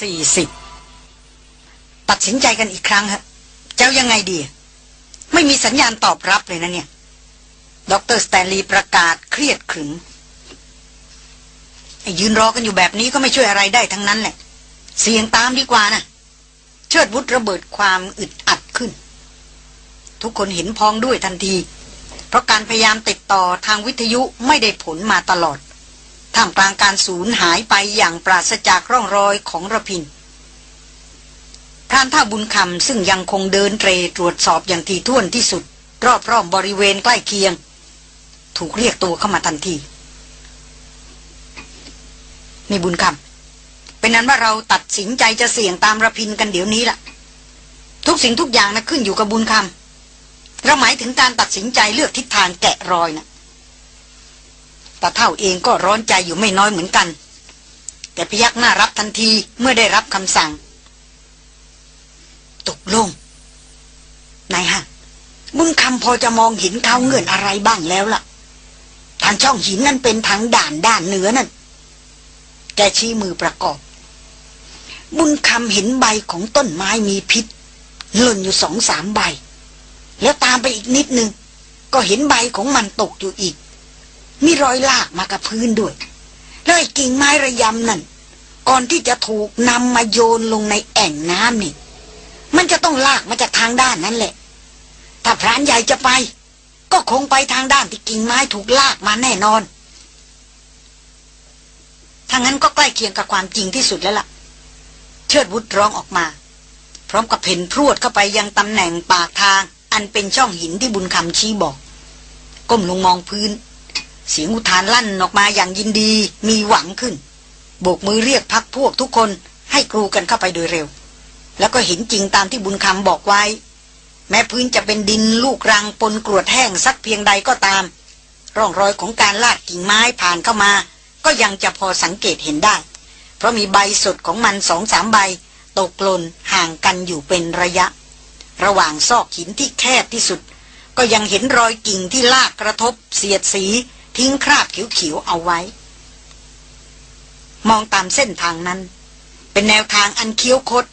สี่สิบตัดสินใจกันอีกครั้งฮะเจ้ายังไงดี ไม่มีสัญญาณตอบรับเลยนะเนี่ยดรสแตนลีย์ประกาศเครียดขรึมยืนรอกันอยู่แบบนี้ก็ไม่ช่วยอะไรได้ทั้งนั้นแหละ เสียงตามดีกว่านะเชิดวุฒระเบิดความอึดอัดขึ้น ทุกคนเห็นพ้องด้วยทันที เพราะการพยายามติดต่อทางวิทยุไม่ได้ผลมาตลอด ท่ามกลางการสูญหายไปอย่างปราศจากร่องรอยของระพินพรานท่าบุญคำซึ่งยังคงเดินเตรตรวจสอบอย่างทีท่วนที่สุด รอบๆบบริเวณใกล้เคียง ถูกเรียกตัวเข้ามาทันทีนี่บุญคำเป็นนั้นว่าเราตัดสินใจจะเสี่ยงตามระพินกันเดี๋ยวนี้ละ่ะ ทุกสิ่งทุกอย่างนะขึ้นอยู่กับบุญคำเราหมายถึงการตัดสินใจเลือกทิศทางแกะรอยนะ ตาเท่าเองก็ร้อนใจอยู่ไม่น้อยเหมือนกัน แต่พยักหน้ารับทันทีเมื่อได้รับคำสั่ง ตกลงนายฮะบุญคำพอจะมองเห็นเขาเงื่อนอะไรบ้างแล้วล่ะ ทางช่องหินนั่นเป็นทางด่านด้านเหนือนั่น แกชี้มือประกอบ บุญคำเห็นใบของต้นไม้มีพิษหล่นอยู่สองสามใบ แล้วตามไปอีกนิดนึง ก็เห็นใบของมันตกอยู่อีก มีรอยลากมากับพื้นด้วยแล้วไอ้กิ่งไม้ระยำนั่น ก่อนที่จะถูกนำมาโยนลงในแอ่งน้ำนี่ มันจะต้องลากมาจากทางด้านนั้นแหละ ถ้าพรานใหญ่จะไป ก็คงไปทางด้านที่กิ่งไม้ถูกลากมาแน่นอนทางนั้นก็ใกล้เคียงกับความจริงที่สุดแล้วล่ะ เชิดวุฒร้องออกมา พร้อมกับเพ่นพรวดเข้าไปยังตำแหน่งปากทาง อันเป็นช่องหินที่บุญคำชี้บอก ก้มลงมองพื้น เสียงอุทานลั่นออกมาอย่างยินดีมีหวังขึ้น โบกมือเรียกพักพวกทุกคนให้กรูกันเข้าไปโดยเร็ว แล้วก็เห็นจริงตามที่บุญคำบอกไว้ แม้พื้นจะเป็นดินลูกรังปนกรวดแห้งสักเพียงใดก็ตาม ร่องรอยของการลาดกิ่งไม้ผ่านเข้ามา ก็ยังจะพอสังเกตเห็นได้ เพราะมีใบสดของมันสองสามใบ ตกหล่นห่างกันอยู่เป็นระยะ ระหว่างซอกหินที่แคบที่สุด ก็ยังเห็นรอยกิ่งที่ลากกระทบ เสียดสี ทิ้งคราบเขียวๆเอาไว้ มองตามเส้นทางนั้น เป็นแนวทางอันเคี้ยวคด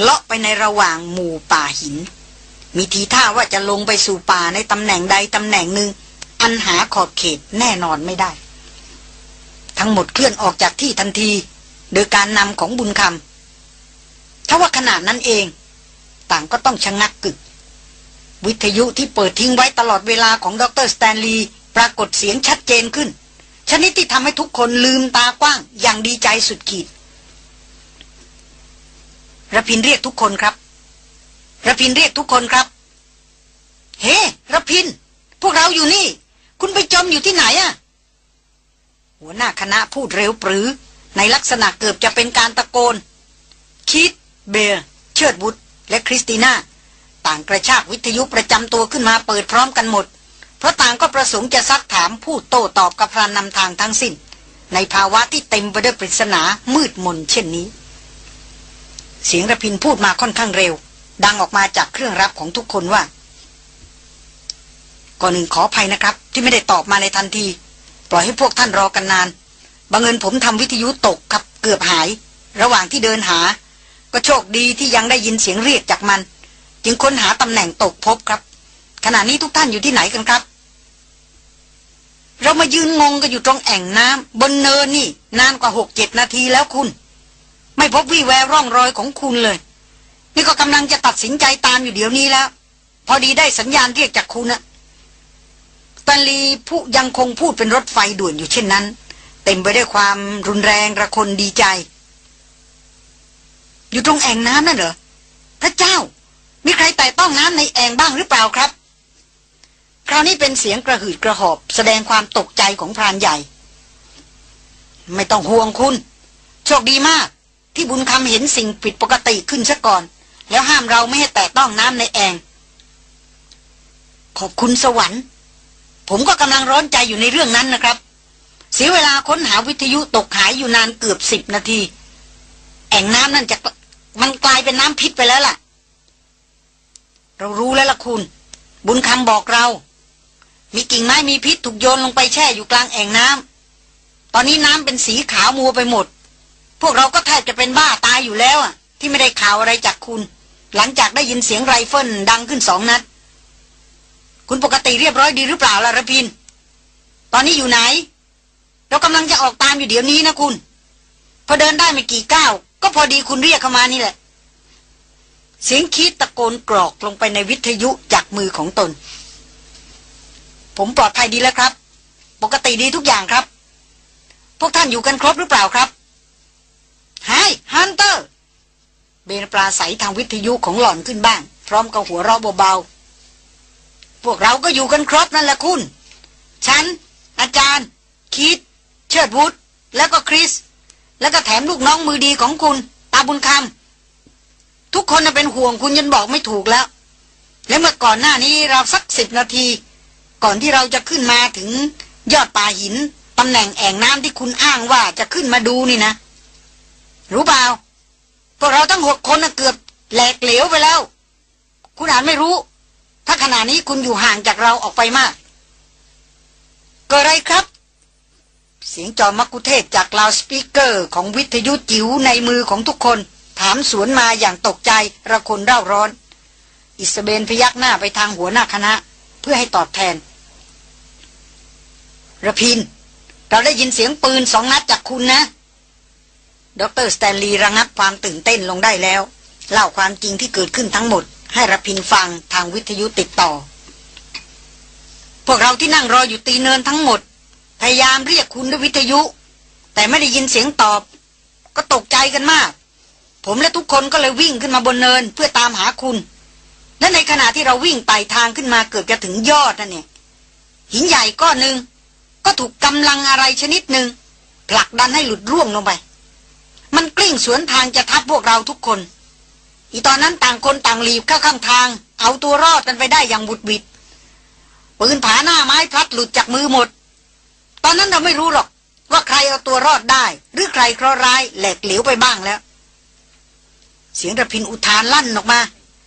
เลาะไปในระหว่างหมู่ป่าหิน มีทีท่าว่าจะลงไปสู่ป่าในตำแหน่งใดตำแหน่งหนึ่ง อันหาขอบเขตแน่นอนไม่ได้ ทั้งหมดเคลื่อนออกจากที่ทันที โดยการนำของบุญคำถ้าว่าขนาดนั้นเอง ต่างก็ต้องชะงักกึกวิทยุที่เปิดทิ้งไว้ตลอดเวลาของดรสแตนลีย์ ปรากฏเสียงชัดเจนขึ้น ชนิดที่ทำให้ทุกคนลืมตากว้างอย่างดีใจสุดขีดระพินเรียกทุกคนครับระพินเรียกทุกคนครับ เฮ้ระพิน พวกเราอยู่นี่ คุณไปจมอยู่ที่ไหนอะหัวหน้าคณะพูดเร็วปรือ ในลักษณะเกือบจะเป็นการตะโกน คิด เบร์เชิดบุตรและคริสติน่า ต่างกระชากวิทยุประจำตัวขึ้นมาเปิดพร้อมกันหมด เพราะต่างก็ประสงค์จะซักถามผู้โต้ตอบกับพรานนำทางทั้งสิ้น ในภาวะที่เต็มไปด้วยปริศนามืดมนเช่นนี้ เสียงระพินพูดมาค่อนข้างเร็ว ดังออกมาจากเครื่องรับของทุกคนว่า ก่อนหนึ่งขออภัยนะครับ ที่ไม่ได้ตอบมาในทันที ปล่อยให้พวกท่านรอกันนานบังเอิญผมทำวิทยุตกครับเกือบหาย ระหว่างที่เดินหา ก็โชคดีที่ยังได้ยินเสียงเรียกจากมัน จึงค้นหาตำแหน่งตกพบครับ ขณะนี้ทุกท่านอยู่ที่ไหนกันครับ เรามายืนงงกันอยู่ตรงแอ่งน้ำบนเนินนี่ นานกว่าหกเจ็ดนาทีแล้วคุณ ไม่พบวี่แววร่องรอยของคุณเลย นี่ก็กำลังจะตัดสินใจตามอยู่เดี๋ยวนี้แล้ว พอดีได้สัญญาณเรียกจากคุณนะตันลีผู้ยังคงพูดเป็นรถไฟด่วนอยู่เช่นนั้น เต็มไปด้วยความรุนแรงระคนดีใจ อยู่ตรงแอ่งน้ำนั่นเหรอพระเจ้า มีใครแต่ต้องน้ำในแอ่งบ้างหรือเปล่าครับ ราวนี้เป็นเสียงกระหืดกระหอบ แสดงความตกใจของพรานใหญ่ ไม่ต้องห่วงคุณ โชคดีมาก ที่บุญคำเห็นสิ่งผิดปกติขึ้นซะก่อน แล้วห้ามเราไม่ให้แตะต้องน้ำในแองขอบคุณสวรรค์ ผมก็กำลังร้อนใจอยู่ในเรื่องนั้นนะครับ เสียเวลาค้นหาวิทยุตกหายอยู่นานเกือบสิบนาที แอ่งน้ำนั่นจะมันกลายเป็นน้ำพิษไปแล้วล่ะ เรารู้แล้วล่ะคุณ บุญคำบอกเรา มีกิ่งไม้มีพิษถูกโยนลงไปแช่อยู่กลางแอ่งน้ำ ตอนนี้น้ำเป็นสีขาวมัวไปหมด พวกเราก็แทบจะเป็นบ้าตายอยู่แล้วอะ ที่ไม่ได้ข่าวอะไรจากคุณ หลังจากได้ยินเสียงไรเฟิลดังขึ้นสองนัด คุณปกติเรียบร้อยดีหรือเปล่าล่ะระพิน ตอนนี้อยู่ไหน เรากำลังจะออกตามอยู่เดี๋ยวนี้นะคุณ พอเดินได้ไม่กี่ก้าว ก็พอดีคุณเรียกเข้ามานี่แหละเสียงคิดตะโกนกรอกลงไปในวิทยุจากมือของตน ผมปลอดภัยดีแล้วครับ ปกติดีทุกอย่างครับ พวกท่านอยู่กันครบหรือเปล่าครับไฮฮันเตอร์ เบนปลาใสทางวิทยุของหล่อนขึ้นบ้าง พร้อมกับหัวเราะเบาๆ พวกเราก็อยู่กันครบนั่นแหละคุณ ฉัน อาจารย์ คิด เชิดวุฒแล้วก็คริส แล้วก็แถมลูกน้องมือดีของคุณ ตาบุญคำทุกคนเป็นห่วงคุณยันบอกไม่ถูกแล้ว และเมื่อก่อนหน้านี้เราสักสิบนาที ก่อนที่เราจะขึ้นมาถึงยอดป่าหินตำแหน่งแอ่งน้ำที่คุณอ้างว่าจะขึ้นมาดูนี่นะ รู้เปล่าพวกเราทั้งหกคนเกือบแหลกเหลวไปแล้ว คุณอาจไม่รู้ ถ้าขณะนี้คุณอยู่ห่างจากเราออกไปมากกิดอะไรครับ เสียงจอมมัคคุเทศก์จาก loudspeaker ของวิทยุจิ๋วในมือของทุกคน ถามสวนมาอย่างตกใจระคนเร่าร้อน อิสเบลพยักหน้าไปทางหัวหน้าคณะ เพื่อให้ตอบแทน ระพิน เราได้ยินเสียงปืนสองนัดจากคุณนะ ดรสแตนลีย์ระงับความตื่นเต้นลงได้แล้ว เล่าความจริงที่เกิดขึ้นทั้งหมด ให้ระพินฟังทางวิทยุติดต่อ พวกเราที่นั่งรออยู่ตีเนินทั้งหมด พยายามเรียกคุณด้วยวิทยุ แต่ไม่ได้ยินเสียงตอบ ก็ตกใจกันมาก ผมและทุกคนก็เลยวิ่งขึ้นมาบนเนินเพื่อตามหาคุณและในขณะที่เราวิ่งไต่ทางขึ้นมาเกือบจะถึงยอดนั่นเนี่ยหินใหญ่ก้อนหนึ่ง ก็ถูกกำลังอะไรชนิดหนึ่งผลักดันให้หลุดร่วงลงไป มันกลิ้งสวนทางจะทับพวกเราทุกคน อีตอนนั้นต่างคนต่างหลีบเข้าข้างทาง เอาตัวรอดกันไปได้อย่างบุดบิดปืนผาหน้าไม้พลัดหลุดจากมือหมด ตอนนั้นเราไม่รู้หรอกว่าใครเอาตัวรอดได้ หรือใครเคราะห์ร้ายแหลกเหลวไปบ้างแล้ว เสียงระพินอุทานลั่นออกมา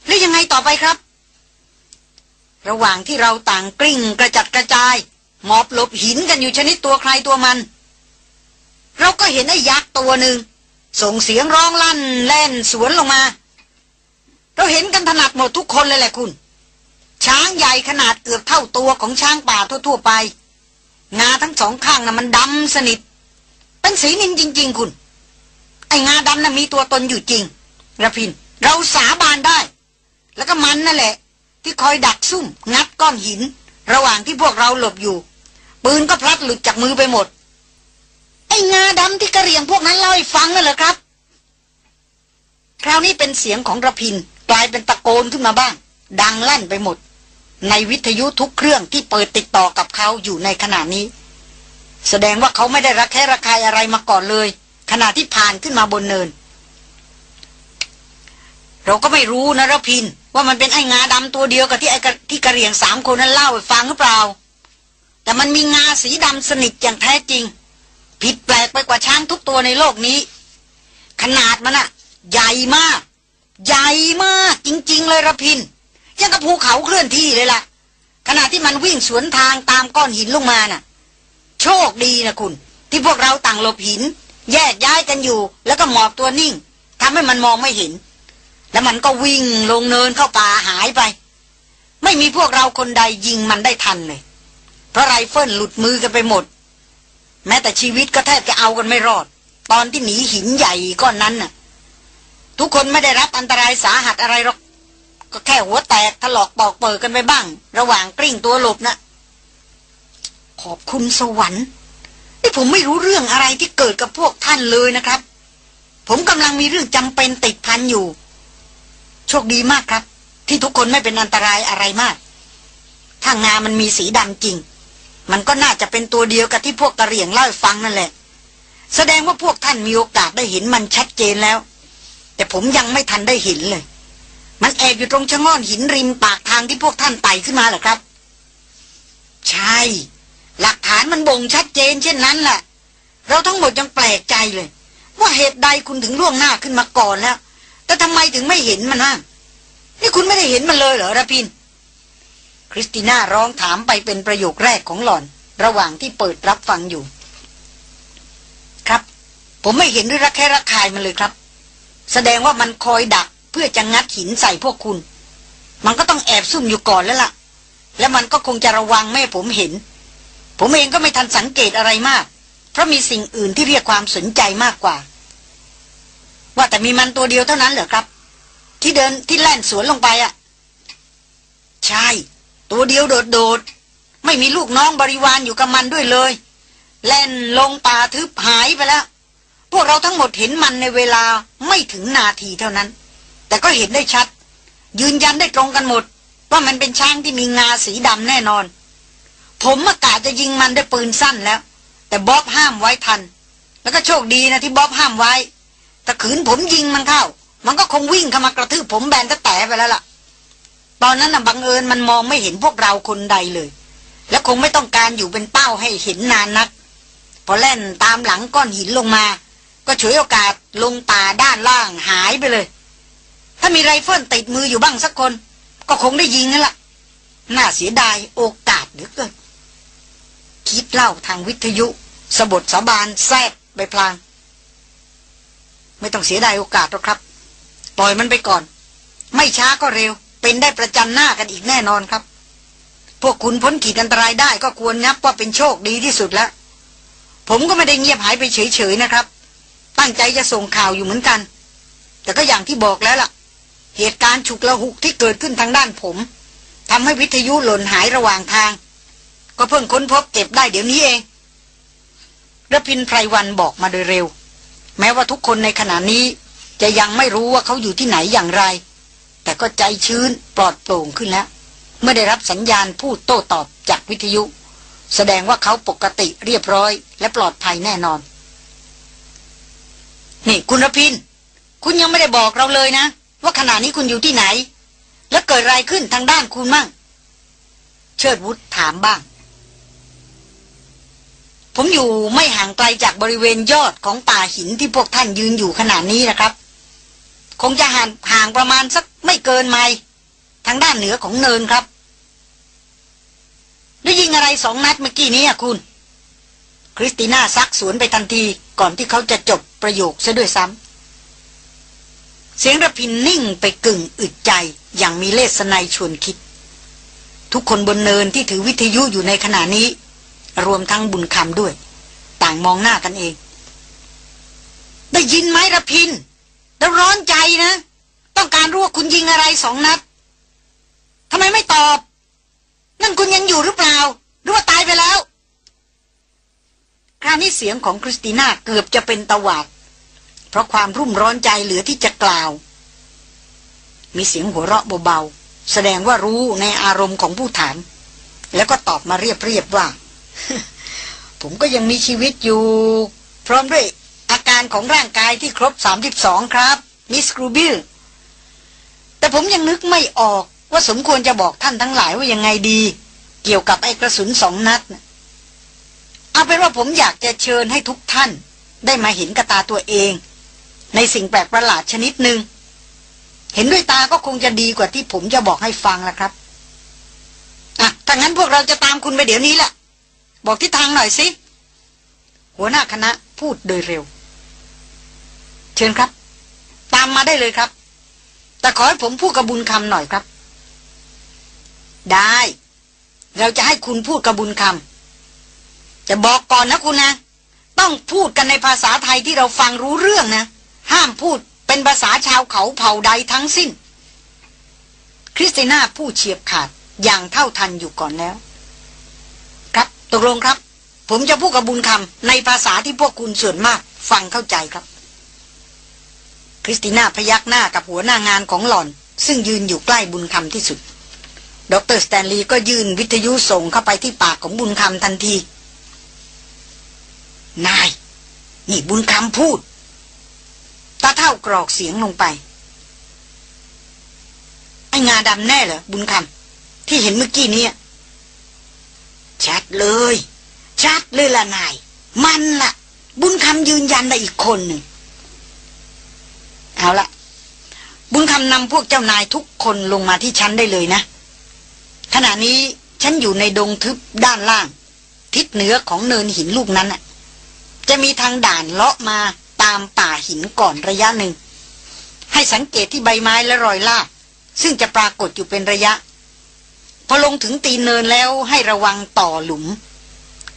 แล้วยังไงต่อไปครับ ระหว่างที่เราต่างกลิ้งกระจัดกระจาย หมอบหลบหินกันอยู่ชนิดตัวใครตัวมัน เราก็เห็นไอ้ยักษ์ตัวหนึ่ง ส่งเสียงร้องลั่นแล่นสวนลงมา เราเห็นกันถนัดหมดทุกคนเลยแหละคุณ ช้างใหญ่ขนาดเกือบเท่าตัวของช้างป่าทั่ว ๆ ไป งาทั้งสองข้างน่ะมันดำสนิท เป็นสีนินจริง ๆ คุณ ไอ้งาดำน่ะมีตัวตนอยู่จริงระพิน เราสาบานได้ แล้วก็มันนั่นแหละ ที่คอยดักซุ่ม งัดก้อนหิน ระหว่างที่พวกเราหลบอยู่ ปืนก็พลัดหลุดจากมือไปหมด ไอ้งาดำที่กระเรียงพวกนั้นเล่าให้ฟังนั่นเหรอครับ คราวนี้เป็นเสียงของระพินกลายเป็นตะโกนขึ้นมาบ้าง ดังลั่นไปหมด ในวิทยุทุกเครื่องที่เปิดติดต่อกับเขาอยู่ในขณะนี้ แสดงว่าเขาไม่ได้รักแค่ระคายอะไรมาก่อนเลย ขณะที่ผ่านขึ้นมาบนเนิน เราก็ไม่รู้นะระพินว่ามันเป็นไอ้งาดำตัวเดียวกับที่ไอ้ที่กระเรียงสามคนนั้นเล่าให้ฟังหรือเปล่า แต่มันมีงาสีดำสนิทอย่างแท้จริง ผิดแปลกไปกว่าช้างทุกตัวในโลกนี้ ขนาดมันอะใหญ่มาก ใหญ่มากจริง ๆ เลยระพินยังกับภูเขาเคลื่อนที่เลยล่ะ ขณะที่มันวิ่งสวนทางตามก้อนหินลงมาน่ะ โชคดีนะคุณ ที่พวกเราต่างหลบหิน แยกย้ายกันอยู่ แล้วก็หมอบตัวนิ่งทำให้มันมองไม่เห็น แล้วมันก็วิ่งลงเนินเข้าป่าหายไป ไม่มีพวกเราคนใดยิงมันได้ทันเลย ราะไรเฟิลหลุดมือกันไปหมด แม้แต่ชีวิตก็แทบจะเอากันไม่รอด ตอนที่หนีหินใหญ่ก้อนนั้นน่ะ ทุกคนไม่ได้รับอันตรายสาหัสอะไรหรอก ก็แค่หัวแตกถลอกปอกเปิดกันไปบ้าง ระหว่างกลิ้งตัวหลบนะขอบคุณสวรรค์ที่ผมไม่รู้เรื่องอะไรที่เกิดกับพวกท่านเลยนะครับ ผมกำลังมีเรื่องจำเป็นติดพันอยู่ โชคดีมากครับ ที่ทุกคนไม่เป็นอันตรายอะไรมาก ถ้างามันมีสีดำจริง มันก็น่าจะเป็นตัวเดียวกับที่พวกกระเหรี่ยงเล่าฟังนั่นแหละ แสดงว่าพวกท่านมีโอกาสได้เห็นมันชัดเจนแล้ว แต่ผมยังไม่ทันได้เห็นเลย มันแอบอยู่ตรงชะง่อนหินริมปากทางที่พวกท่านไต่ขึ้นมาเหรอครับ ใช่ หลักฐานมันบ่งชัดเจน เช่นนั้นแหละเราทั้งหมดยังแปลกใจเลย ว่าเหตุใดคุณถึงล่วงหน้าขึ้นมาก่อนแล้วแต่ทำไมถึงไม่เห็นมันบ้างนี่คุณไม่ได้เห็นมันเลยเหรอระพิน คริสติน่าร้องถามไปเป็นประโยคแรกของหล่อน ระหว่างที่เปิดรับฟังอยู่ ครับ ผมไม่เห็นหรือระแค่ระคายมันเลยครับ แสดงว่ามันคอยดักเพื่อจะงัดหินใส่พวกคุณ มันก็ต้องแอบซุ่มอยู่ก่อนแล้วล่ะ และมันก็คงจะระวังไม่ผมเห็น ผมเองก็ไม่ทันสังเกตอะไรมาก เพราะมีสิ่งอื่นที่เรียกความสนใจมากกว่า ว่าแต่มีมันตัวเดียวเท่านั้นเหรอครับ ที่เดินที่แล่นสวนลงไปอะ่ะ ใช่ ตัวเดียวโดดๆ ไม่มีลูกน้องบริวารอยู่กับมันด้วยเลย แล่นลงป่าทึบหายไปแล้ว พวกเราทั้งหมดเห็นมันในเวลาไม่ถึงนาทีเท่านั้น แต่ก็เห็นได้ชัด ยืนยันได้ตรงกันหมด ว่ามันเป็นช้างที่มีงาสีดำแน่นอน ผมอากาศจะยิงมันด้วยปืนสั้นแล้ว แต่บ๊อบห้ามไว้ทัน แล้วก็โชคดีนะที่บ๊อบห้ามไว้แต่ขืนผมยิงมันเข้า มันก็คงวิ่งเข้ามากระทืบผมแบนตะแตะไปแล้วล่ะ ตอนนั้นน่ะบังเอิญมันมองไม่เห็นพวกเราคนใดเลย และคงไม่ต้องการอยู่เป็นเป้าให้เห็นนานนัก พอแล่นตามหลังก้อนหินลงมา ก็ฉวยโอกาสลงป่าด้านล่างหายไปเลย ถ้ามีไรเฟิลติดมืออยู่บ้างสักคน ก็คงได้ยิงนั่นแหละน่าเสียดายโอกาสเหลือเกินคีธเล่าทางวิทยุ สบถสาบานแซดไปพลาง ไม่ต้องเสียดายโอกาสหรอกครับ ปล่อยมันไปก่อน ไม่ช้าก็เร็ว เป็นได้ประจันหน้ากันอีกแน่นอนครับ พวกคุณพ้นขีดอันตรายได้ก็ควรนับว่าเป็นโชคดีที่สุดแล้ว ผมก็ไม่ได้เงียบหายไปเฉยๆนะครับ ตั้งใจจะส่งข่าวอยู่เหมือนกัน แต่ก็อย่างที่บอกแล้วล่ะ เหตุการณ์ฉุกละหุกที่เกิดขึ้นทางด้านผมทำให้วิทยุหล่นหายระหว่างทาง ก็เพิ่งค้นพบเก็บได้เดี๋ยวนี้เองระพินไพรวันบอกมาโดยเร็ว แม้ว่าทุกคนในขณะนี้จะยังไม่รู้ว่าเขาอยู่ที่ไหนอย่างไร แต่ก็ใจชื้นปลอดโปร่งขึ้นแล้ว เมื่อได้รับสัญญาณพูดโต้ตอบจากวิทยุ แสดงว่าเขาปกติเรียบร้อย และปลอดภัยแน่นอน นี่คุณระพิน คุณยังไม่ได้บอกเราเลยนะ ว่าขณะนี้คุณอยู่ที่ไหน แล้วเกิดอะไรขึ้นทางด้านคุณมั่ง เชิดวุฒถามบ้าง ผมอยู่ไม่ห่างไกลจากบริเวณยอดของป่าหินที่พวกท่านยืนอยู่ขณะนี้นะครับ คงจะห่างห่างประมาณสักไม่เกินไมล์ทางด้านเหนือของเนินครับ ได้ยิงอะไรสองนัดเมื่อกี้นี้อะคุณ คริสติน่าซักสวนไปทันทีก่อนที่เขาจะจบประโยคซะด้วยซ้ำ เสียงระพินนิ่งไปกึ่งอึดใจอย่างมีเลสไนชวนคิด ทุกคนบนเนินที่ถือวิทยุอยู่ในขณะนี้ รวมทั้งบุญคำด้วย ต่างมองหน้ากันเอง ได้ยินไหมระพิน แล้วร้อนใจนะ ต้องการรู้ว่าคุณยิงอะไรสองนัดทำไมไม่ตอบ นั่นคุณยังอยู่หรือเปล่า หรือว่าตายไปแล้ว คราวนี้เสียงของคริสติน่าเกือบจะเป็นตวาด เพราะความรุ่มร้อนใจเหลือที่จะกล่าว มีเสียงหัวเราะเบาๆ แสดงว่ารู้ในอารมณ์ของผู้ถาม แล้วก็ตอบมาเรียบๆว่า ผมก็ยังมีชีวิตอยู่ พร้อมด้วย อาการของร่างกายที่ครบสามสิบสองครับ มิสกรูบิล แต่ผมยังนึกไม่ออกว่าสมควรจะบอกท่านทั้งหลายว่ายังไงดี เกี่ยวกับไอ้กระสุนสองนัดนะเอาเป็นว่าผมอยากจะเชิญให้ทุกท่านได้มาเห็นกระตาตัวเอง ในสิ่งแปลกประหลาดชนิดหนึ่งเห็นด้วยตาก็คงจะดีกว่าที่ผมจะบอกให้ฟังละครับอะถ้างั้นพวกเราจะตามคุณไปเดี๋ยวนี้แหละ บอกทิศทางหน่อยสิ หัวหน้าคณะพูดโดยเร็ว เชิญครับ ตามมาได้เลยครับ แต่ขอให้ผมพูดกระบุญคำหน่อยครับ ได้ เราจะให้คุณพูดกระบุญคำจะบอกก่อนนะคุณนะ ต้องพูดกันในภาษาไทยที่เราฟังรู้เรื่องนะ ห้ามพูดเป็นภาษาชาวเขาเผ่าใดทั้งสิ้น คริสติน่าพูดเฉียบขาดอย่างเท่าทันอยู่ก่อนแล้ว ครับตกลงครับ ผมจะพูดกับบุญคำในภาษาที่พวกคุณส่วนมาก ฟังเข้าใจครับ คริสติน่าพยักหน้ากับหัวหน้างานของหล่อน ซึ่งยืนอยู่ใกล้บุญคำที่สุด ดรสแตนลีย์ก็ยื่นวิทยุส่งเข้าไปที่ปากของบุญคำทันที นาย นี่บุญคำพูด ตาเฒ่ากรอกเสียงลงไป ไอ้งาดำแน่เหรอบุญคำที่เห็นเมื่อกี้นี้ชัดเลย ชัดเลยล่ะนาย มันล่ะ บุญคำยืนยันได้อีกคนหนึ่ง เอาละบุญคำนำพวกเจ้านายทุกคนลงมาที่ชั้นได้เลยนะ ขณะนี้ฉันอยู่ในดงทึบด้านล่าง ทิศเหนือของเนินหินลูกนั้นน่ะจะมีทางด่านเลาะมาตามป่าหินก่อนระยะหนึ่ง ให้สังเกตที่ใบไม้และรอยลากซึ่งจะปรากฏอยู่เป็นระยะ พอลงถึงตีนเนินแล้วให้ระวังต่อหลุม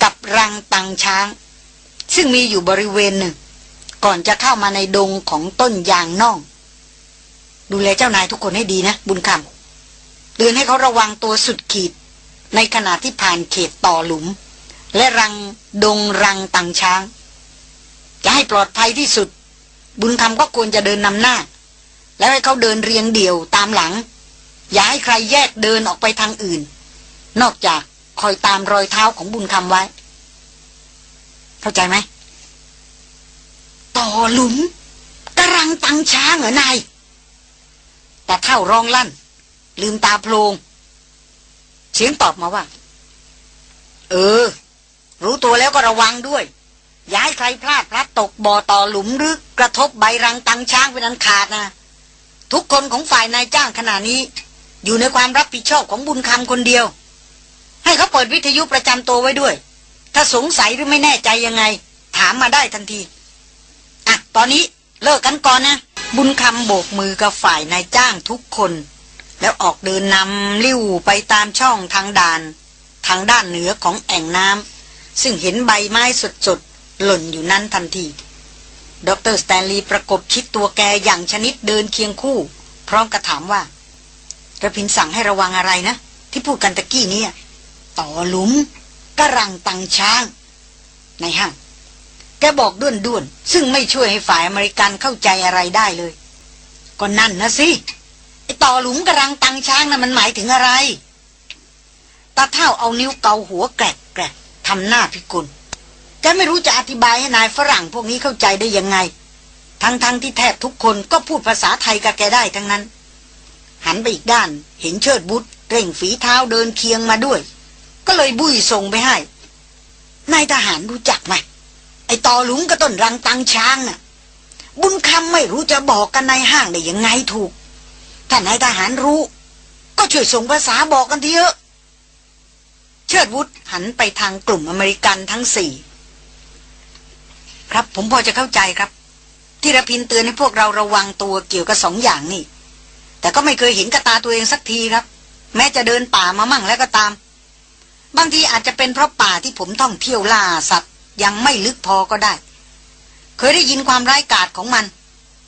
กับรังตังช้าง ซึ่งมีอยู่บริเวณหนึ่ง ก่อนจะเข้ามาในดงของต้นยางน่อง ดูแลเจ้านายทุกคนให้ดีนะ บุญคำเตือนให้เขาระวังตัวสุดขีด ในขณะที่ผ่านเขตต่อหลุม และรังดงรังตังช้าง จะให้ปลอดภัยที่สุด บุญคำก็ควรจะเดินนำหน้า แล้วให้เขาเดินเรียงเดี่ยวตามหลัง อย่าให้ใครแยกเดินออกไปทางอื่น นอกจากคอยตามรอยเท้าของบุญคำไว้ เข้าใจไหม ต่อหลุมกำลังตังช้างเหรอนายแต่เท่าร้องลั่น ลืมตาโพลงเสียงตอบมาว่า เออ รู้ตัวแล้วก็ระวังด้วยย่าให้ใครพลาดพลัดตกบ่อต่อหลุมหรือกระทบใบรังตังช้างเป็นอันขาดนะทุกคนของฝ่ายนายจ้างขณะนี้ อยู่ในความรับผิดชอบของบุญคำคนเดียว ให้เขาเปิดวิทยุประจำตัวไว้ด้วย ถ้าสงสัยหรือไม่แน่ใจยังไง ถามมาได้ทันที ตอนนี้เลิกกันก่อนนะ บุญคำโบกมือกับฝ่ายนายจ้างทุกคน แล้วออกเดินนำลิ้วไปตามช่องทางด่าน ทางด้านเหนือของแอ่งน้ำซึ่งเห็นใบไม้สดๆ หล่นอยู่นั้นทันทีดรสแตนลีย์ประกบชิดตัวแกอย่างชนิดเดินเคียงคู่ พร้อมกับถามว่าระพินสั่งให้ระวังอะไรนะ ที่พูดกันตะกี้นี้ต่อหลุมกะลังตังช้าง ในห้าง แกบอกด้วนด้วนซึ่งไม่ช่วยให้ฝ่ายอเมริกันเข้าใจอะไรได้เลย ก็นั่นนะสิไอต่อหลุมกระรังตังช้างนะ่ะมันหมายถึงอะไรตาเท่าเอานิ้วเกาหัวแกรกแกรกทำหน้าพิกลแกไม่รู้จะอธิบายให้นายฝรั่งพวกนี้เข้าใจได้ยังไง ทั้งๆทที่แทบทุกคนก็พูดภาษาไทยกับแกได้ทั้งนั้น หันไปอีกด้าน เห็นเชิดบุตรเร่งฝีเท้าเดินเคียงมาด้วย ก็เลยบุยส่งไปให้นายทหารรู้จักไหม ไอ้ต่อหลุมก็ต้นรังตังช้างน่ะ บุญคำไม่รู้จะบอกกันในห้างได้ยังไงถูก ถ้านายทหารรู้ ก็ช่วยส่งภาษาบอกกันทีเถอะ เชิดวุฒหันไปทางกลุ่มอเมริกันทั้งสี่ครับผมพอจะเข้าใจครับ ที่ระพินเตือนให้พวกเราระวังตัวเกี่ยวกับสองอย่างนี่ แต่ก็ไม่เคยเห็นกระตาตัวเองสักทีครับ แม้จะเดินป่ามามั่งแล้วก็ตาม บางทีอาจจะเป็นเพราะป่าที่ผมท่องเที่ยวล่าสัตว์ ยังไม่ลึกพอก็ได้ เคยได้ยินความร้ายกาจของมัน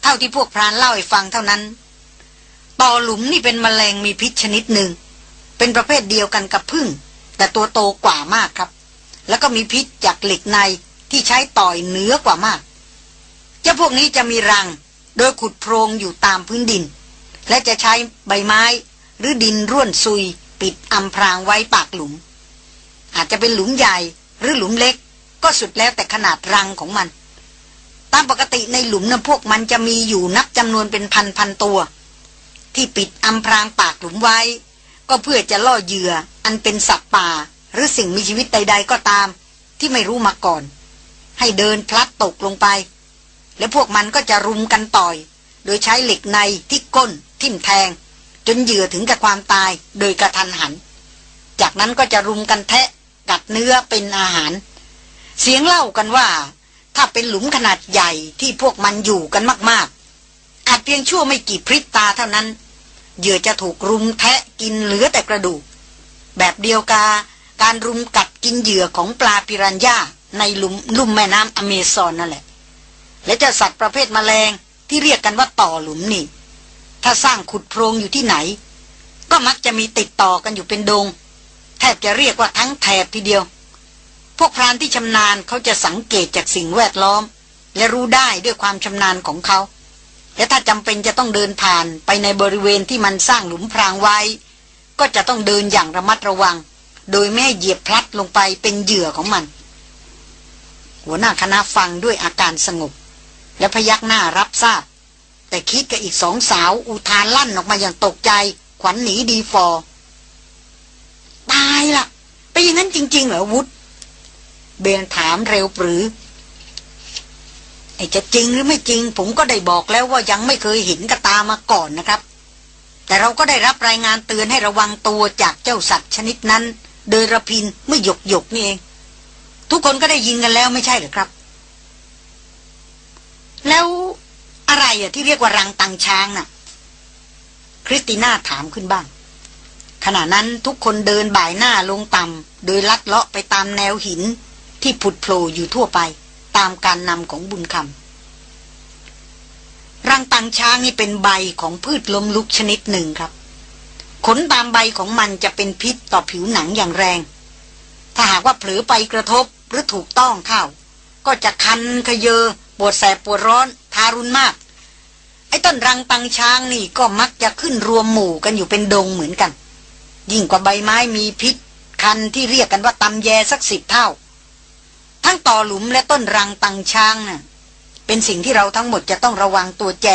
เท่าที่พวกพรานเล่าให้ฟังเท่านั้น ต่อหลุมนี่เป็นมแมลงมีพิษชนิดหนึ่ง เป็นประเภทเดียวกันกับพึ่ง แต่ตัวโตกว่ามากครับ แล้วก็มีพิษจากเหล็กในที่ใช้ต่อยเนื้อกว่ามาก เจ้าพวกนี้จะมีรัง โดยขุดโพรงอยู่ตามพื้นดิน และจะใช้ใบไม้หรือดินร่วนซุย ปิดอำพรางไว้ปากหลุม อาจจะเป็นหลุมใหญ่หรือหลุมเล็ก ก็สุดแล้วแต่ขนาดรังของมัน ตามปกติในหลุมนะพวกมันจะมีอยู่นับจำนวนเป็นพันพันตัว ที่ปิดอำพรางปากหลุมไว้ ก็เพื่อจะล่อเหยื่อ อันเป็นสัตว์ป่า หรือสิ่งมีชีวิตใด ๆ ก็ตาม ที่ไม่รู้มาก่อน ให้เดินพลัดตกลงไป และพวกมันก็จะรุมกันต่อย โดยใช้เหล็กในที่ก้น ทิ่มแทง จนเหยื่อถึงกับความตายโดยกระทันหัน จากนั้นก็จะรุมกันแทะกัดเนื้อเป็นอาหาร เสียงเล่ากันว่า ถ้าเป็นหลุมขนาดใหญ่ที่พวกมันอยู่กันมากๆ อาจเพียงชั่วไม่กี่พริบตาเท่านั้น เหยื่อจะถูกรุมแทะกินเหลือแต่กระดูก แบบเดียวกาการรุมกัดกินเหยื่อของปลาปิรันย่าในหลุมลุ่มแม่น้ำอเมซอนนั่นแหละ และจ้าสัตว์ประเภทแมลงที่เรียกกันว่าต่อหลุมนี่ ถ้าสร้างขุดโพรงอยู่ที่ไหน ก็มักจะมีติดต่อกันอยู่เป็นดง แทบจะเรียกว่าทั้งแถบทีเดียว วกพรานที่ชำนาญเขาจะสังเกตจากสิ่งแวดล้อม และรู้ได้ด้วยความชำนาญของเขา และถ้าจำเป็นจะต้องเดินผ่านไปในบริเวณที่มันสร้างหลุมพรางไว้ ก็จะต้องเดินอย่างระมัดระวัง โดยไม่ให้เหยียบพลัดลงไปเป็นเหยื่อของมัน หัวหน้าคณะฟังด้วยอาการสงบ และพยักหน้ารับทราบ แต่คิดกับอีกสองสาวอุทานลั่นออกมาอย่างตกใจ ขวัญหนีดีฟอตายละ่ะไปอย่างนั้นจริง ๆ เหรอวุฒ เบนถามเร็วปรือไอ้จะจริงหรือไม่จริง ผมก็ได้บอกแล้วว่ายังไม่เคยเห็นกระตามาก่อนนะครับ แต่เราก็ได้รับรายงานเตือนให้ระวังตัวจากเจ้าสัตว์ชนิดนั้น โดยระพินเมื่อหยกหยกนี่เอง ทุกคนก็ได้ยินกันแล้วไม่ใช่หรือครับ แล้วออะไรอะที่เรียกว่ารังตังช้างน่ะ คริสติน่าถามขึ้นบ้าง ขณะนั้นทุกคนเดินบ่ายหน้าลงต่ำโดยลัดเลาะไปตามแนวหิน ที่ผุดโผล่อยู่ทั่วไป ตามการนำของบุญคำรังตังช้างนี่เป็นใบของพืชล้มลุกชนิดหนึ่งครับ ขนตามใบของมันจะเป็นพิษต่อผิวหนังอย่างแรง ถ้าหากว่าเผลอไปกระทบหรือถูกต้องเข้า ก็จะคันขยเยอปวดแสบปวดร้อนทารุณมาก ไอ้ต้นรังตังช้างนี่ก็มักจะขึ้นรวมหมู่กันอยู่เป็นดงเหมือนกัน ยิ่งกว่าใบไม้มีพิษคันที่เรียกกันว่าตำแยสักสิบเท่า ทั้งต่อหลุมและต้นรังตังช้างน่ะ เป็นสิ่งที่เราทั้งหมดจะต้องระวังตัวแจ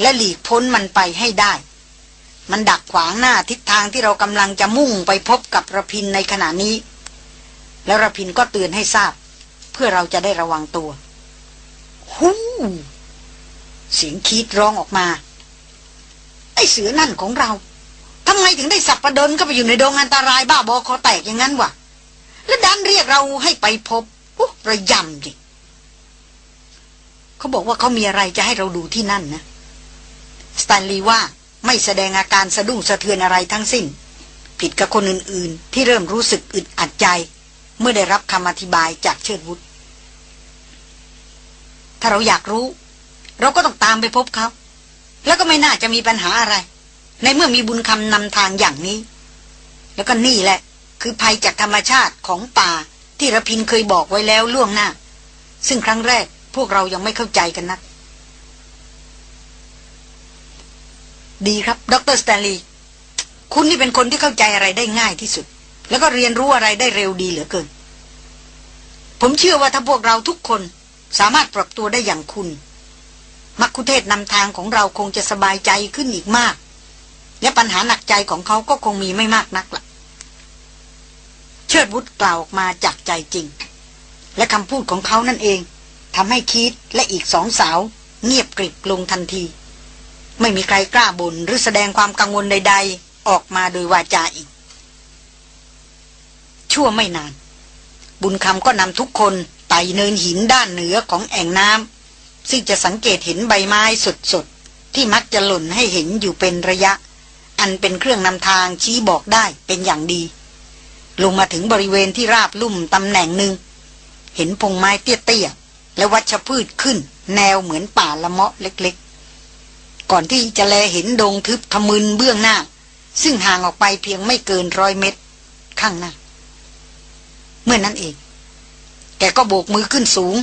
และหลีกพ้นมันไปให้ได้ มันดักขวางหน้าทิศทางที่เรากำลังจะมุ่งไปพบกับระพินในขณะนี้ แล้วระพินก็เตือนให้ทราบ เพื่อเราจะได้ระวังตัวฮู้เสียงคีดร้องออกมา ไอ้เสือนั่นของเราทำไมถึงได้สับประดนเข้าไปอยู่ในดงอันตรายบ้าบอคอแตกอย่างนั้นวะแล้วดันเรียกเราให้ไปพบ อุ๊ระยำดิเขาบอกว่าเขามีอะไรจะให้เราดูที่นั่นนะสแตนลีย์ว่าไม่แสดงอาการสะดุ้งสะเทือนอะไรทั้งสิ้น ผิดกับคนอื่นๆ ที่เริ่มรู้สึกอึดอัดใจ เมื่อได้รับคำอธิบายจากเชิดวุฒถ้าเราอยากรู้ เราก็ต้องตามไปพบเขา แล้วก็ไม่น่าจะมีปัญหาอะไร ในเมื่อมีบุญคำนำทางอย่างนี้ แล้วก็นี่แหละ คือภัยจากธรรมชาติของป่า ที่ระพินเคยบอกไว้แล้วล่วงหน้า ซึ่งครั้งแรกพวกเรายังไม่เข้าใจกันนัก ดีครับ ดรสแตนลีย์คุณนี่เป็นคนที่เข้าใจอะไรได้ง่ายที่สุด แล้วก็เรียนรู้อะไรได้เร็วดีเหลือเกิน ผมเชื่อว่าถ้าพวกเราทุกคนสามารถปรับตัวได้อย่างคุณมักคุเทศนำทางของเราคงจะสบายใจขึ้นอีกมาก และปัญหาหนักใจของเขาก็คงมีไม่มากนักละ่ะ ชิดวุฒกล่าวออกมาจากใจจริง และคำพูดของเขานั่นเองทำให้คิดและอีกสองสาว เงียบกริบลงทันที ไม่มีใครกล้าบ่นหรือแสดงความกังวลใด ๆ ออกมาโดยวาจาอีก ชั่วไม่นาน บุญคำก็นำทุกคนไต่เนินหินด้านเหนือของแอ่งน้ำซึ่งจะสังเกตเห็นใบไม้สดๆ ที่มักจะหล่นให้เห็นอยู่เป็นระยะ อันเป็นเครื่องนำทางชี้บอกได้เป็นอย่างดี ลงมาถึงบริเวณที่ราบลุ่มตำแหน่งหนึ่ง เห็นพงไม้เตี้ยๆ และวัชพืชขึ้น แนวเหมือนป่าละเมาะเล็กๆ ก่อนที่จะแลเห็นดงทึบทมึนเบื้องหน้า ซึ่งห่างออกไปเพียงไม่เกินร้อยเมตร ข้างหน้า เมื่อนนั้นเอง แกก็โบกมือขึ้นสูง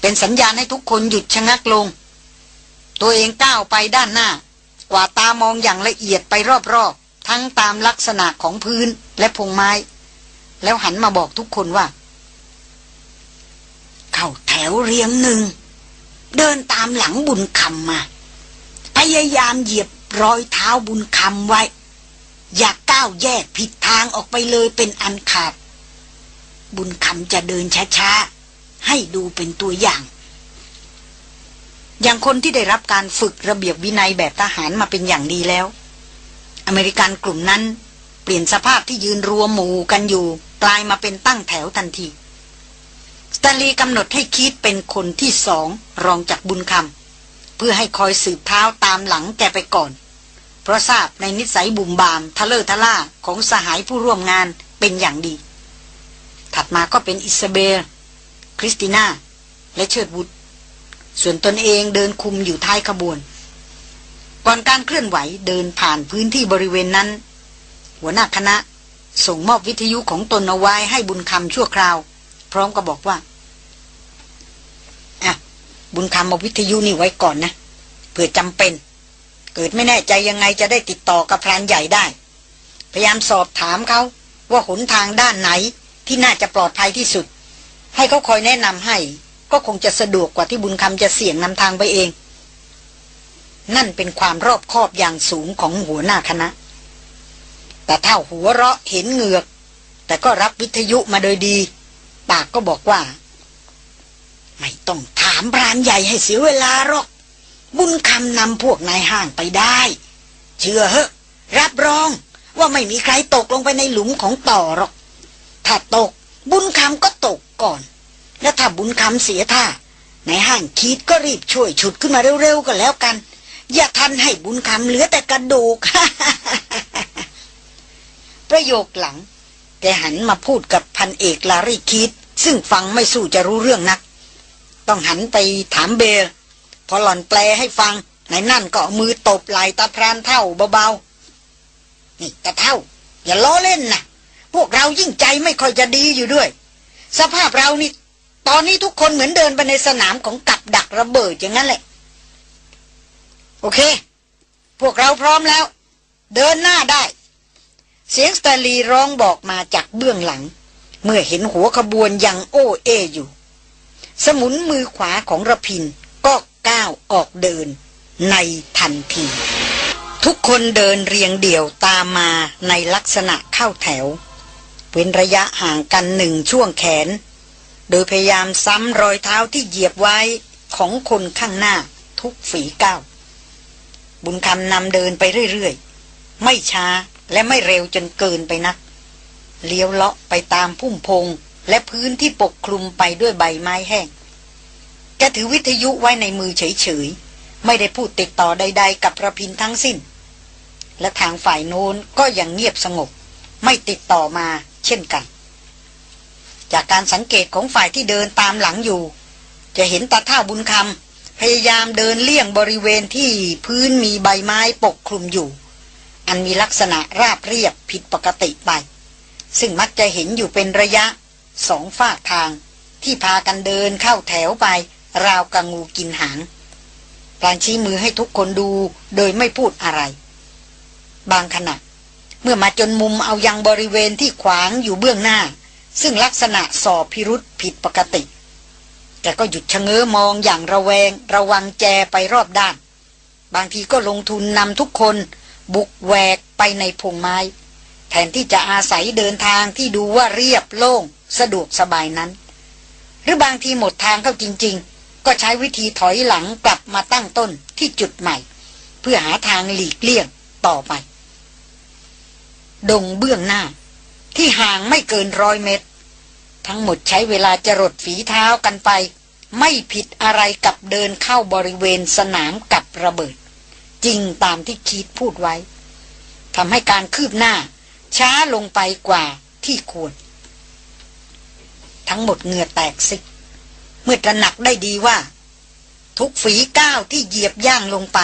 เป็นสัญญาณให้ทุกคนหยุดชะงักลง ตัวเองก้าวไปด้านหน้า กว่าตามองอย่างละเอียดไปรอบๆ ทั้งตามลักษณะของพื้นและพงไม้ แล้วหันมาบอกทุกคนว่า เข้าแถวเรียงหนึ่ง เดินตามหลังบุญคำมา พยายามเหยียบรอยเท้าบุญคำไว้ อย่าก้าวแยกผิดทางออกไปเลยเป็นอันขาด บุญคำจะเดินช้าๆ ให้ดูเป็นตัวอย่าง อย่างคนที่ได้รับการฝึกระเบียบวินัยแบบทหารมาเป็นอย่างดีแล้ว อเมริกันกลุ่มนั้น เปลี่ยนสภาพที่ยืนรวมหมู่กันอยู่ กลายมาเป็นตั้งแถวทันทีสแตลีกำหนดให้คิดเป็นคนที่สองรองจากบุญคำเพื่อให้คอยสืบเท้าตามหลังแกไปก่อน เพราะทราบในนิสัยบุ่มบามทะเลอทะล่าของสหายผู้ร่วมงานเป็นอย่างดี ถัดมาก็เป็นอิซาเบลคริสติน่า และเชิดวุฒส่วนตนเองเดินคุมอยู่ท้ายขบวน ก่อนการเคลื่อนไหวเดินผ่านพื้นที่บริเวณนั้น หัวหน้าคณะ ส่งมอบวิทยุของตนเอาไว้ให้บุญคำชั่วคราว พร้อมกับบอกว่าอะบุญคำเอาวิทยุนี่ไว้ก่อนนะเผื่อจำเป็น เกิดไม่แน่ใจยังไงจะได้ติดต่อกับพรานใหญ่ได้ พยายามสอบถามเขาว่าหนทางด้านไหนที่น่าจะปลอดภัยที่สุด ให้เขาคอยแนะนำให้ ก็คงจะสะดวกกว่าที่บุญคำจะเสี่ยงนำทางไปเอง นั่นเป็นความรอบคอบอย่างสูงของหัวหน้าคณะ แต่เท่าหัวเราะเห็นเหงือก แต่ก็รับวิทยุมาโดยดี ปากก็บอกว่า ไม่ต้องถามพรานใหญ่ให้เสียเวลาหรอก บุญคำนำพวกนายห้างไปได้ เชื่อเหอะรับรองว่าไม่มีใครตกลงไปในหลุมของต่อหรอก ถ้าตก บุญคำก็ตกก่อน แล้วถ้าบุญคำเสียท่าในห้างคิดก็รีบช่วยฉุดขึ้นมาเร็วๆก็แล้วกัน อย่าทันให้บุญคำเหลือแต่กระดูก ประโยคหลัง แกหันมาพูดกับพันเอกลารีคิด ซึ่งฟังไม่สู้จะรู้เรื่องนัก ต้องหันไปถามเบลพอหล่อนแปลให้ฟังในนั่นก็มือตบไหลตาพรานเท่าเบาๆ นี่ตาเท่า อย่าล้อเล่นนะพวกเรายิ่งใจไม่ค่อยจะดีอยู่ด้วย สภาพเรานี่ ตอนนี้ทุกคนเหมือนเดินไปในสนามของกับดักระเบิดอย่างนั้นแหละ โอเค พวกเราพร้อมแล้ว เดินหน้าได้ เสียงสตาลีร้องบอกมาจากเบื้องหลัง เมื่อเห็นหัวขบวนยังโอเออยู่ สมุนมือขวาของระพินก็ก้าวออกเดินในทันที ทุกคนเดินเรียงเดี่ยวตามมาในลักษณะเข้าแถว เว้นระยะห่างกันหนึ่งช่วงแขน โดยพยายามซ้ำรอยเท้าที่เหยียบไว้ของคนข้างหน้าทุกฝีก้าว บุญคำนำเดินไปเรื่อย ๆ ไม่ช้า และไม่เร็วจนเกินไปนัก เลี้ยวเลาะไปตามพุ่มพง และพื้นที่ปกคลุมไปด้วยใบไม้แห้ง แกถือวิทยุไว้ในมือเฉยๆ ไม่ได้พูดติดต่อใด ๆ กับระพินทั้งสิ้น และทางฝ่ายโน้นก็ยังเงียบสงบ ไม่ติดต่อมาเช่นกัน จากการสังเกตของฝ่ายที่เดินตามหลังอยู่ จะเห็นตาท่าบุญคำพยายามเดินเลี่ยงบริเวณที่พื้นมีใบไม้ปกคลุมอยู่ อันมีลักษณะราบเรียบผิดปกติไป ซึ่งมักจะเห็นอยู่เป็นระยะสองฝากทาง ที่พากันเดินเข้าแถวไป ราวกระงูกินหางพลานชี้มือให้ทุกคนดูโดยไม่พูดอะไร บางขณะ เมื่อมาจนมุมเอายังบริเวณที่ขวางอยู่เบื้องหน้า ซึ่งลักษณะสอบพิรุษผิดปกติ แต่ก็หยุดชะเง้อมองอย่างระแวง ระวังแจไปรอบด้าน บางทีก็ลงทุนนำทุกคน บุกแวกไปในพงไม้ แทนที่จะอาศัยเดินทางที่ดูว่าเรียบโล่ง สะดวกสบายนั้น หรือบางทีหมดทางเข้าจริง ๆ ก็ใช้วิธีถอยหลังกลับมาตั้งต้นที่จุดใหม่ เพื่อหาทางหลีกเลี่ยงต่อไป ดงเบื้องหน้า ที่ห่างไม่เกินร้อยเมตร ทั้งหมดใช้เวลาจรดฝีเท้ากันไป ไม่ผิดอะไรกับเดินเข้าบริเวณสนามกับระเบิด จริงตามที่คิดพูดไว้ทำให้การคืบหน้า ช้าลงไปกว่าที่ควร ทั้งหมดเหงื่อแตกสิเมื่อตระหนักได้ดีว่า ทุกฝีก้าวที่เหยียบย่างลงไป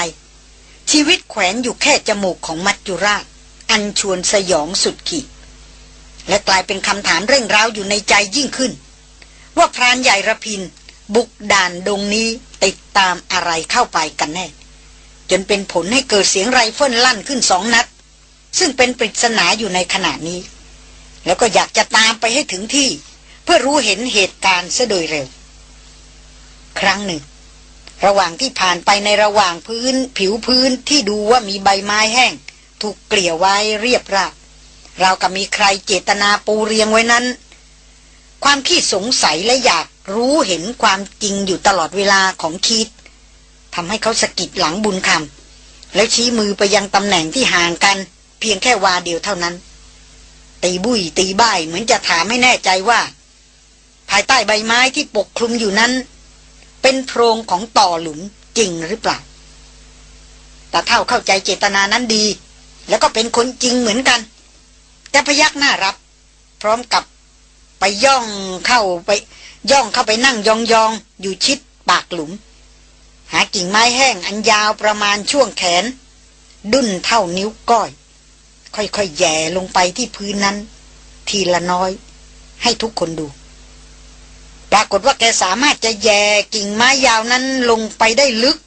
ชีวิตแขวนอยู่แค่จมูกของมัจจุราช อันชวนสยองสุดขีดและกลายเป็นคำถามเร่งร้าวอยู่ในใจยิ่งขึ้น ว่าพรานใหญ่ระพิน บุกด่านดงนี้ติดตามอะไรเข้าไปกันแน่ จนเป็นผลให้เกิดเสียงไรเฟิลลั่นขึ้นสองนัด ซึ่งเป็นปริศนาอยู่ในขณะนี้ แล้วก็อยากจะตามไปให้ถึงที่ เพื่อรู้เห็นเหตุการณ์ซะโดยเร็ว ครั้งหนึ่ง ระหว่างที่ผ่านไปในระหว่างพื้น ผิวพื้นที่ดูว่ามีใบไม้แห้ง ถูกเกลี่ยไว้เรียบราบเรากับมีใครเจตนาปูเรียงไว้นั้น ความขี้สงสัยและอยากรู้เห็นความจริงอยู่ตลอดเวลาของคิด ทำให้เขาสะกิดหลังบุญคำแล้วชี้มือไปยังตำแหน่งที่ห่างกัน เพียงแค่วาเดียวเท่านั้น ตีบุยตีบ้ายเหมือนจะถามให้แน่ใจว่า ภายใต้ใบไม้ที่ปกคลุมอยู่นั้น เป็นโพรงของต่อหลุมจริงหรือเปล่าแต่เท่าเข้าใจเจตนานั้นดี แล้วก็เป็นคนจริงเหมือนกันแต่พยักหน้ารับ พร้อมกับไปย่องเข้าไป ย่องเข้าไปนั่งยองๆอยู่ชิดปากหลุม หากิ่งไม้แห้งอันยาวประมาณช่วงแขน ดุนเท่านิ้วก้อย ค่อยๆแย่ลงไปที่พื้นนั้น ทีละน้อย ให้ทุกคนดู ปรากฏว่าแกสามารถจะแย่กิ่งไม้ยาวนั้นลงไปได้ลึก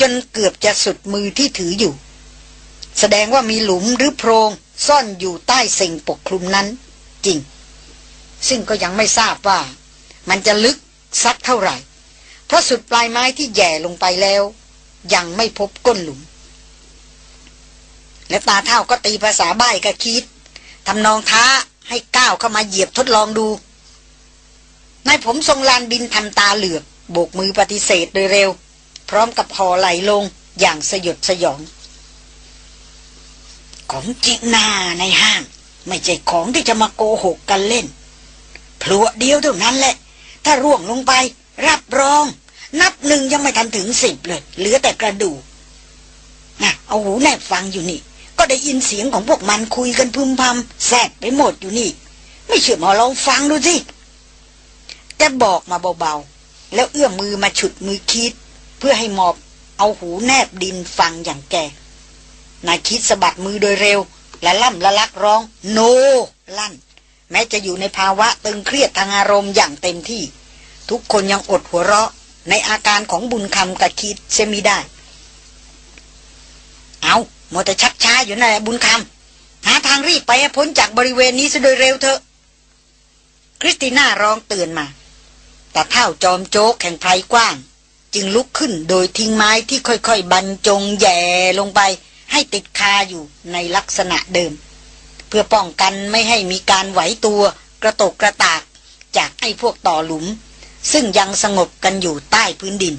จนเกือบจะสุดมือที่ถืออยู่ แสดงว่ามีหลุมหรือโพรงซ่อนอยู่ใต้สิ่งปกคลุมนั้น จริง ซึ่งก็ยังไม่ทราบว่า มันจะลึกสักเท่าไหร่ ราะสุดปลายไม้ที่แย่ลงไปแล้ว ยังไม่พบก้นหลุม และตาเท่าก็ตีภาษาใบ้กับคิดทำนองท้าให้ก้าวเข้ามาเหยียบทดลองดูนายผมทรงลานบินทำตาเหลือกโบกมือปฏิเสธโดยเร็ว พร้อมกับหอไหลลงอย่างสยดสยอง ของจริงนาในห้าง ไม่ใช่ของที่จะมาโกหกกันเล่นพลวเดียวเท่านั้นแหละ ถ้าร่วงลงไป รับรอง นับหนึ่งยังไม่ทันถึงสิบเลย เหลือแต่กระดูกนะเอาหูแนบฟังอยู่นี่ ก็ได้ยินเสียงของพวกมันคุยกันพึมพำแซดไปหมดอยู่นี่ ไม่เชื่อมาลองฟังดูสิแกบอกมาเบาๆ แล้วเอื้อมมือมาฉุดมือคิด เพื่อให้หมอบเอาหูแนบดินฟังอย่างแกนายคิดสะบัดมือโดยเร็ว และล่ำละลักร้อง โน ลั่น แม้จะอยู่ในภาวะตึงเครียดทางอารมณ์อย่างเต็มที่ ทุกคนยังอดหัวเราะ ในอาการของบุญคำกับคิดเซมิได้ เอาหมดแต่ชักช้าอยู่นั่นแหละบุญคำหาทางรีบไปพ้นจากบริเวณนี้ซะโดยเร็วเถอะ คริสติน่าร้องเตือนมาแต่เท่าจอมโจ๊กแห่งไพรกว้าง จึงลุกขึ้นโดยทิ้งไม้ที่ค่อยๆบรรจงแย่ลงไป ให้ติดคาอยู่ในลักษณะเดิม เพื่อป้องกันไม่ให้มีการไหวตัวกระตกกระตากจากไอ้พวกต่อหลุม ซึ่งยังสงบกันอยู่ใต้พื้นดิน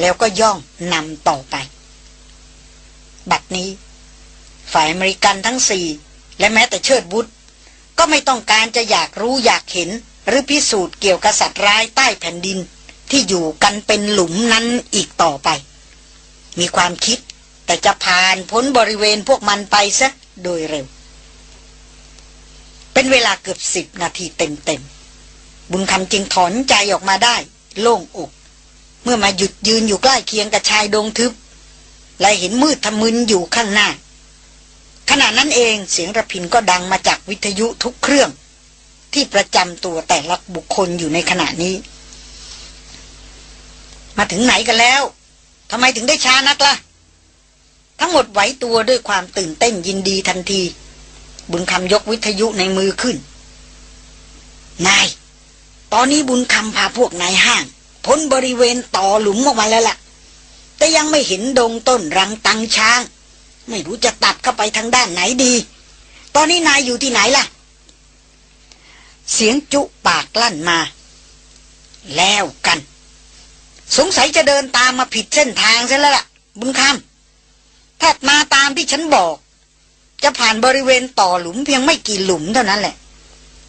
แล้วก็ย่องนำต่อไป บัดนี้ ฝ่ายอเมริกันทั้งสี่ และแม้แต่เชิดบุตรก็ไม่ต้องการจะอยากรู้อยากเห็น หรือพิสูจน์เกี่ยวกับสัตว์ร้ายใต้แผ่นดินที่อยู่กันเป็นหลุมนั้นอีกต่อไป มีความคิดแต่จะผ่านพ้นบริเวณพวกมันไปซะโดยเร็ว เป็นเวลาเกือบสิบนาทีเต็มๆ บุญคำจึงถอนใจออกมาได้ โล่งอก เมื่อมาหยุดยืนอยู่ใกล้เคียงกับชายดงทึบ และเห็นมืดทะมึนอยู่ข้างหน้า ขณะนั้นเองเสียงระพินก็ดังมาจากวิทยุทุกเครื่อง ที่ประจำตัวแต่ละบุคคลอยู่ในขณะนี้ มาถึงไหนกันแล้วทำไมถึงได้ช้านักละ่ะ ทั้งหมดไหวตัวด้วยความตื่นเต้นยินดีทันที บุญคำยกวิทยุในมือขึ้น นาย ตอนนี้บุญคำพาพวกนายห้างพ้นบริเวณต่อหลุมออกมาแล้วละ่ะ แต่ยังไม่เห็นดงต้นรังตังช้าง ไม่รู้จะตัดเข้าไปทางด้านไหนดี ตอนนี้นายอยู่ที่ไหนล่ะ เสียงจุปากลั่นมา แล้วกัน สงสัยจะเดินตามมาผิดเส้นทางซะแล้วล่ะ บุญคำถ้ามาตามที่ฉันบอก จะผ่านบริเวณต่อหลุมเพียงไม่กี่หลุมเท่านั้นแหละ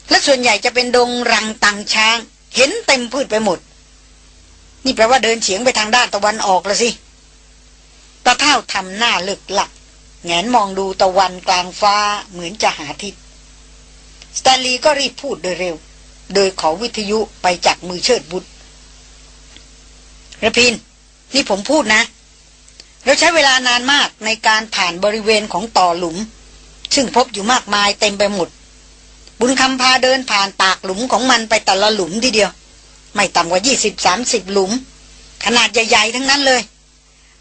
และส่วนใหญ่จะเป็นดงรังตังช้าง เห็นเต็มพืชไปหมด นี่แปลว่าเดินเฉียงไปทางด้านตะวันออกแล้วสิตาเท่าทำหน้าเลึกหลักแงนมองดูตะวันกลางฟ้าเหมือนจะหาทิศสแตนลีย์ก็รีบพูดโดยเร็ว โดยขอวิทยุไปจากมือเชิดบุตรระพิน นี่ผมพูดนะ เราใช้เวลานานมากในการผ่านบริเวณของต่อหลุม ซึ่งพบอยู่มากมายเต็มไปหมด บุญคำพาเดินผ่านปากหลุมของมันไปแต่ละหลุมทีเดียว ไม่ต่ำกว่ายี่สิบสามสิบหลุม ขนาดใหญ่ๆทั้งนั้นเลย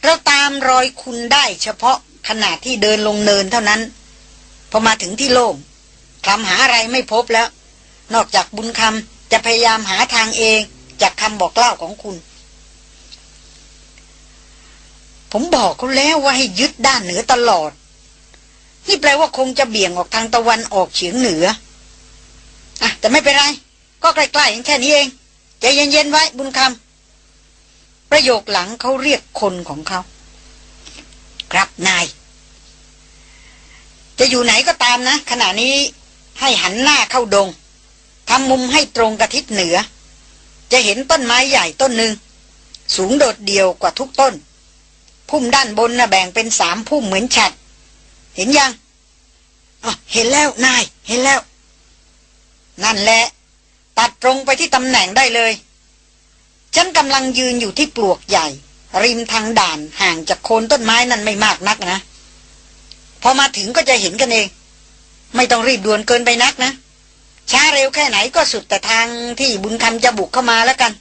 เราตามรอยคุณได้เฉพาะขณะที่เดินลงเนินเท่านั้น พอมาถึงที่โล่งคำหาอะไรไม่พบแล้ว นอกจากบุญคำจะพยายามหาทางเองจากคำบอกเล่าของคุณ ผมบอกเขาแล้วว่าให้ยึดด้านเหนือตลอด นี่แปลว่าคงจะเบี่ยงออกทางตะวันออกเฉียงเหนือ อะแต่ไม่เป็นไร ก็ใกล้ๆแค่นี้เองใจเย็นๆไว้บุญคำประโยคหลังเขาเรียกคนของเขา ครับนาย จะอยู่ไหนก็ตามนะ ขณะนี้ให้หันหน้าเข้าดงทำมุมให้ตรงกระทิศเหนือ จะเห็นต้นไม้ใหญ่ต้นหนึ่ง สูงโดดเดี่ยวกว่าทุกต้น พุ่มด้านบนนะ่ะแบ่งเป็นสามพุ่มเหมือนฉัด เห็นยังอ๋อเห็นแล้วนาย เห็นแล้ว นั่นแหละ ตัดตรงไปที่ตำแหน่งได้เลย ฉันกำลังยืนอยู่ที่ปลวกใหญ่ ริมทางด่านห่างจากโคนต้นไม้นั่นไม่มากนักนะ พอมาถึงก็จะเห็นกันเอง ไม่ต้องรีบด่วนเกินไปนักนะช้าเร็วแค่ไหนก็สุดแต่ทางที่บุญคำจะบุกเข้ามาแล้วกัน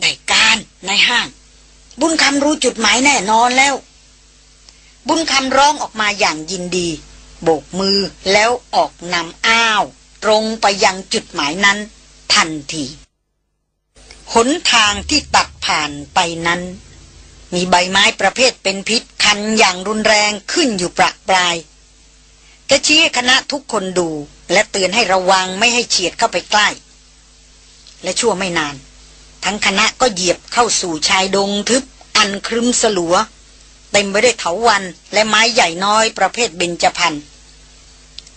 ในการในห้าง บุญคำรู้จุดหมายแน่นอนแล้ว บุญคำร้องออกมาอย่างยินดี โบกมือแล้วออกนำอ้าว ตรงไปยังจุดหมายนั้น ทันทีหนทางที่ตัดผ่านไปนั้น มีใบไม้ประเภทเป็นพิษคันอย่างรุนแรงขึ้นอยู่ประปลายจะชี้คณะทุกคนดูและเตือนให้ระวังไม่ให้เฉียดเข้าไปใกล้ และชั่วไม่นาน ทั้งคณะก็เหยียบเข้าสู่ชายดงทึบอันครึมสลัว เต็มไปด้วยเถาวันและไม้ใหญ่น้อยประเภทเบญจพรรณ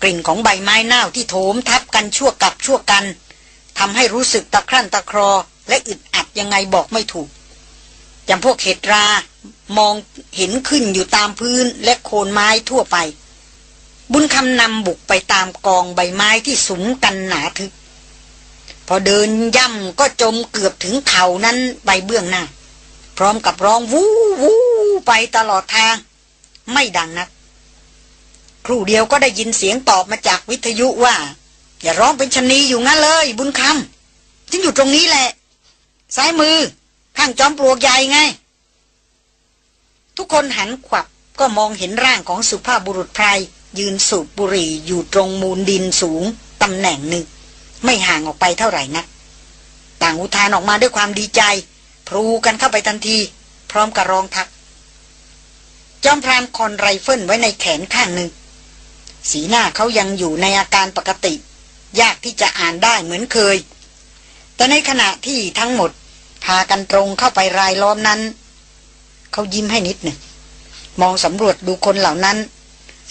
ลิ่นของใบไม้เน่าที่โถมทับกันชั่วกับชั่วกันทำให้รู้สึกตะครั่นตะครอ และอึดอัดยังไงบอกไม่ถูกจำพวกเห็ดรามองเห็นขึ้นอยู่ตามพื้นและโคนไม้ทั่วไป บุญคำนำบุกไปตามกองใบไม้ที่สุมกันหนาทึบพอเดินย่ำก็จมเกือบถึงเข่านั้นไปเบื้องหน้า พร้อมกับร้องวู้วู้ไปตลอดทาง ไม่ดังนัก ครู่เดียวก็ได้ยินเสียงตอบมาจากวิทยุว่า อย่าร้องเป็นชนีอยู่งั้นเลย บุญคำฉันอยู่ตรงนี้แหละ ซ้ายมือ ข้างจอมปลวกใหญ่ไง ทุกคนหันขวับก็มองเห็นร่างของสุภาพบุรุษไพรยืนสูบบุหรี่อยู่ตรงมูลดินสูงตำแหน่งหนึ่ง ไม่ห่างออกไปเท่าไหร่นัก ต่างอุทานออกมาด้วยความดีใจพรูกันเข้าไปทันที พร้อมกับร้องทัก จอมพรานคอนไรเฟิลไว้ในแขนข้างหนึ่ง สีหน้าเขายังอยู่ในอาการปกติ ยากที่จะอ่านได้เหมือนเคย แต่ในขณะที่ทั้งหมด พากันตรงเข้าไปรายล้อมนั้น เขายิ้มให้นิดหนึ่ง มองสำรวจดูคนเหล่านั้น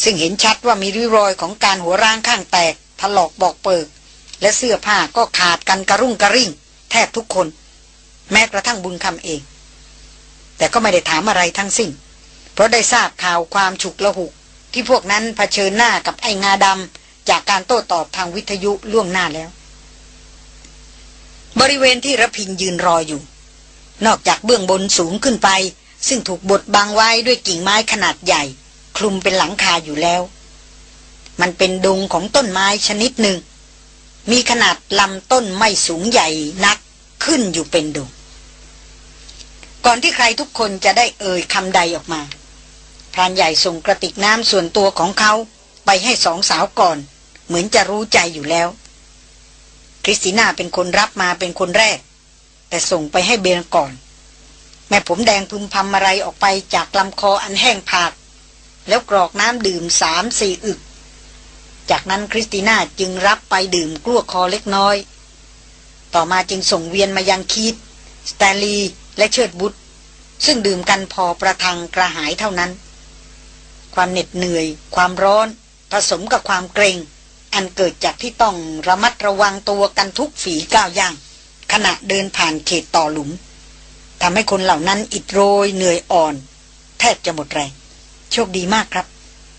ซึ่งเห็นชัดว่ามีริ้วรอยของการหัวร่างข้างแตกถลอกบอกเปิก และเสื้อผ้าก็ขาดกันกระรุ่งกระริ่ง แทบทุกคน แม้กระทั่งบุญคำเอง แต่ก็ไม่ได้ถามอะไรทั้งสิ้น เพราะได้ทราบข่าวความฉุกละหุก ที่พวกนั้นเผชิญหน้ากับไอ้งาดำจากการโต้ตอบทางวิทยุล่วงหน้าแล้ว บริเวณที่ระพินยืนรออยู่ นอกจากเบื้องบนสูงขึ้นไป ซึ่งถูกบดบังไว้ด้วยกิ่งไม้ขนาดใหญ่ คลุมเป็นหลังคาอยู่แล้ว มันเป็นดงของต้นไม้ชนิดหนึ่ง มีขนาดลำต้นไม่สูงใหญ่นักขึ้นอยู่เป็นดงก่อนที่ใครทุกคนจะได้เอ่ยคำใดออกมา พรานใหญ่ส่งกระติกน้ำส่วนตัวของเขาไปให้สองสาวก่อน เหมือนจะรู้ใจอยู่แล้ว คริสติน่าเป็นคนรับมาเป็นคนแรก แต่ส่งไปให้เบนก่อน แม่ผมแดงพึมพำอะไรออกไปจากลำคออันแห้งผาก แล้วกรอกน้ำดื่มสามสี่อึก จากนั้นคริสติน่าจึงรับไปดื่มกลั้วคอเล็กน้อย ต่อมาจึงส่งเวียนมายังคีตสแตลีและเชิดบุตรซึ่งดื่มกันพอประทังกระหายเท่านั้น ความเหน็ดเหนื่อย ความร้อน ผสมกับความเกรง อันเกิดจากที่ต้องระมัดระวังตัวกันทุกฝีก้าวย่าง ขณะเดินผ่านเขตต่อหลุมทำให้คนเหล่านั้นอิดโรยเหนื่อยอ่อน แทบจะหมดแรง โชคดีมากครับ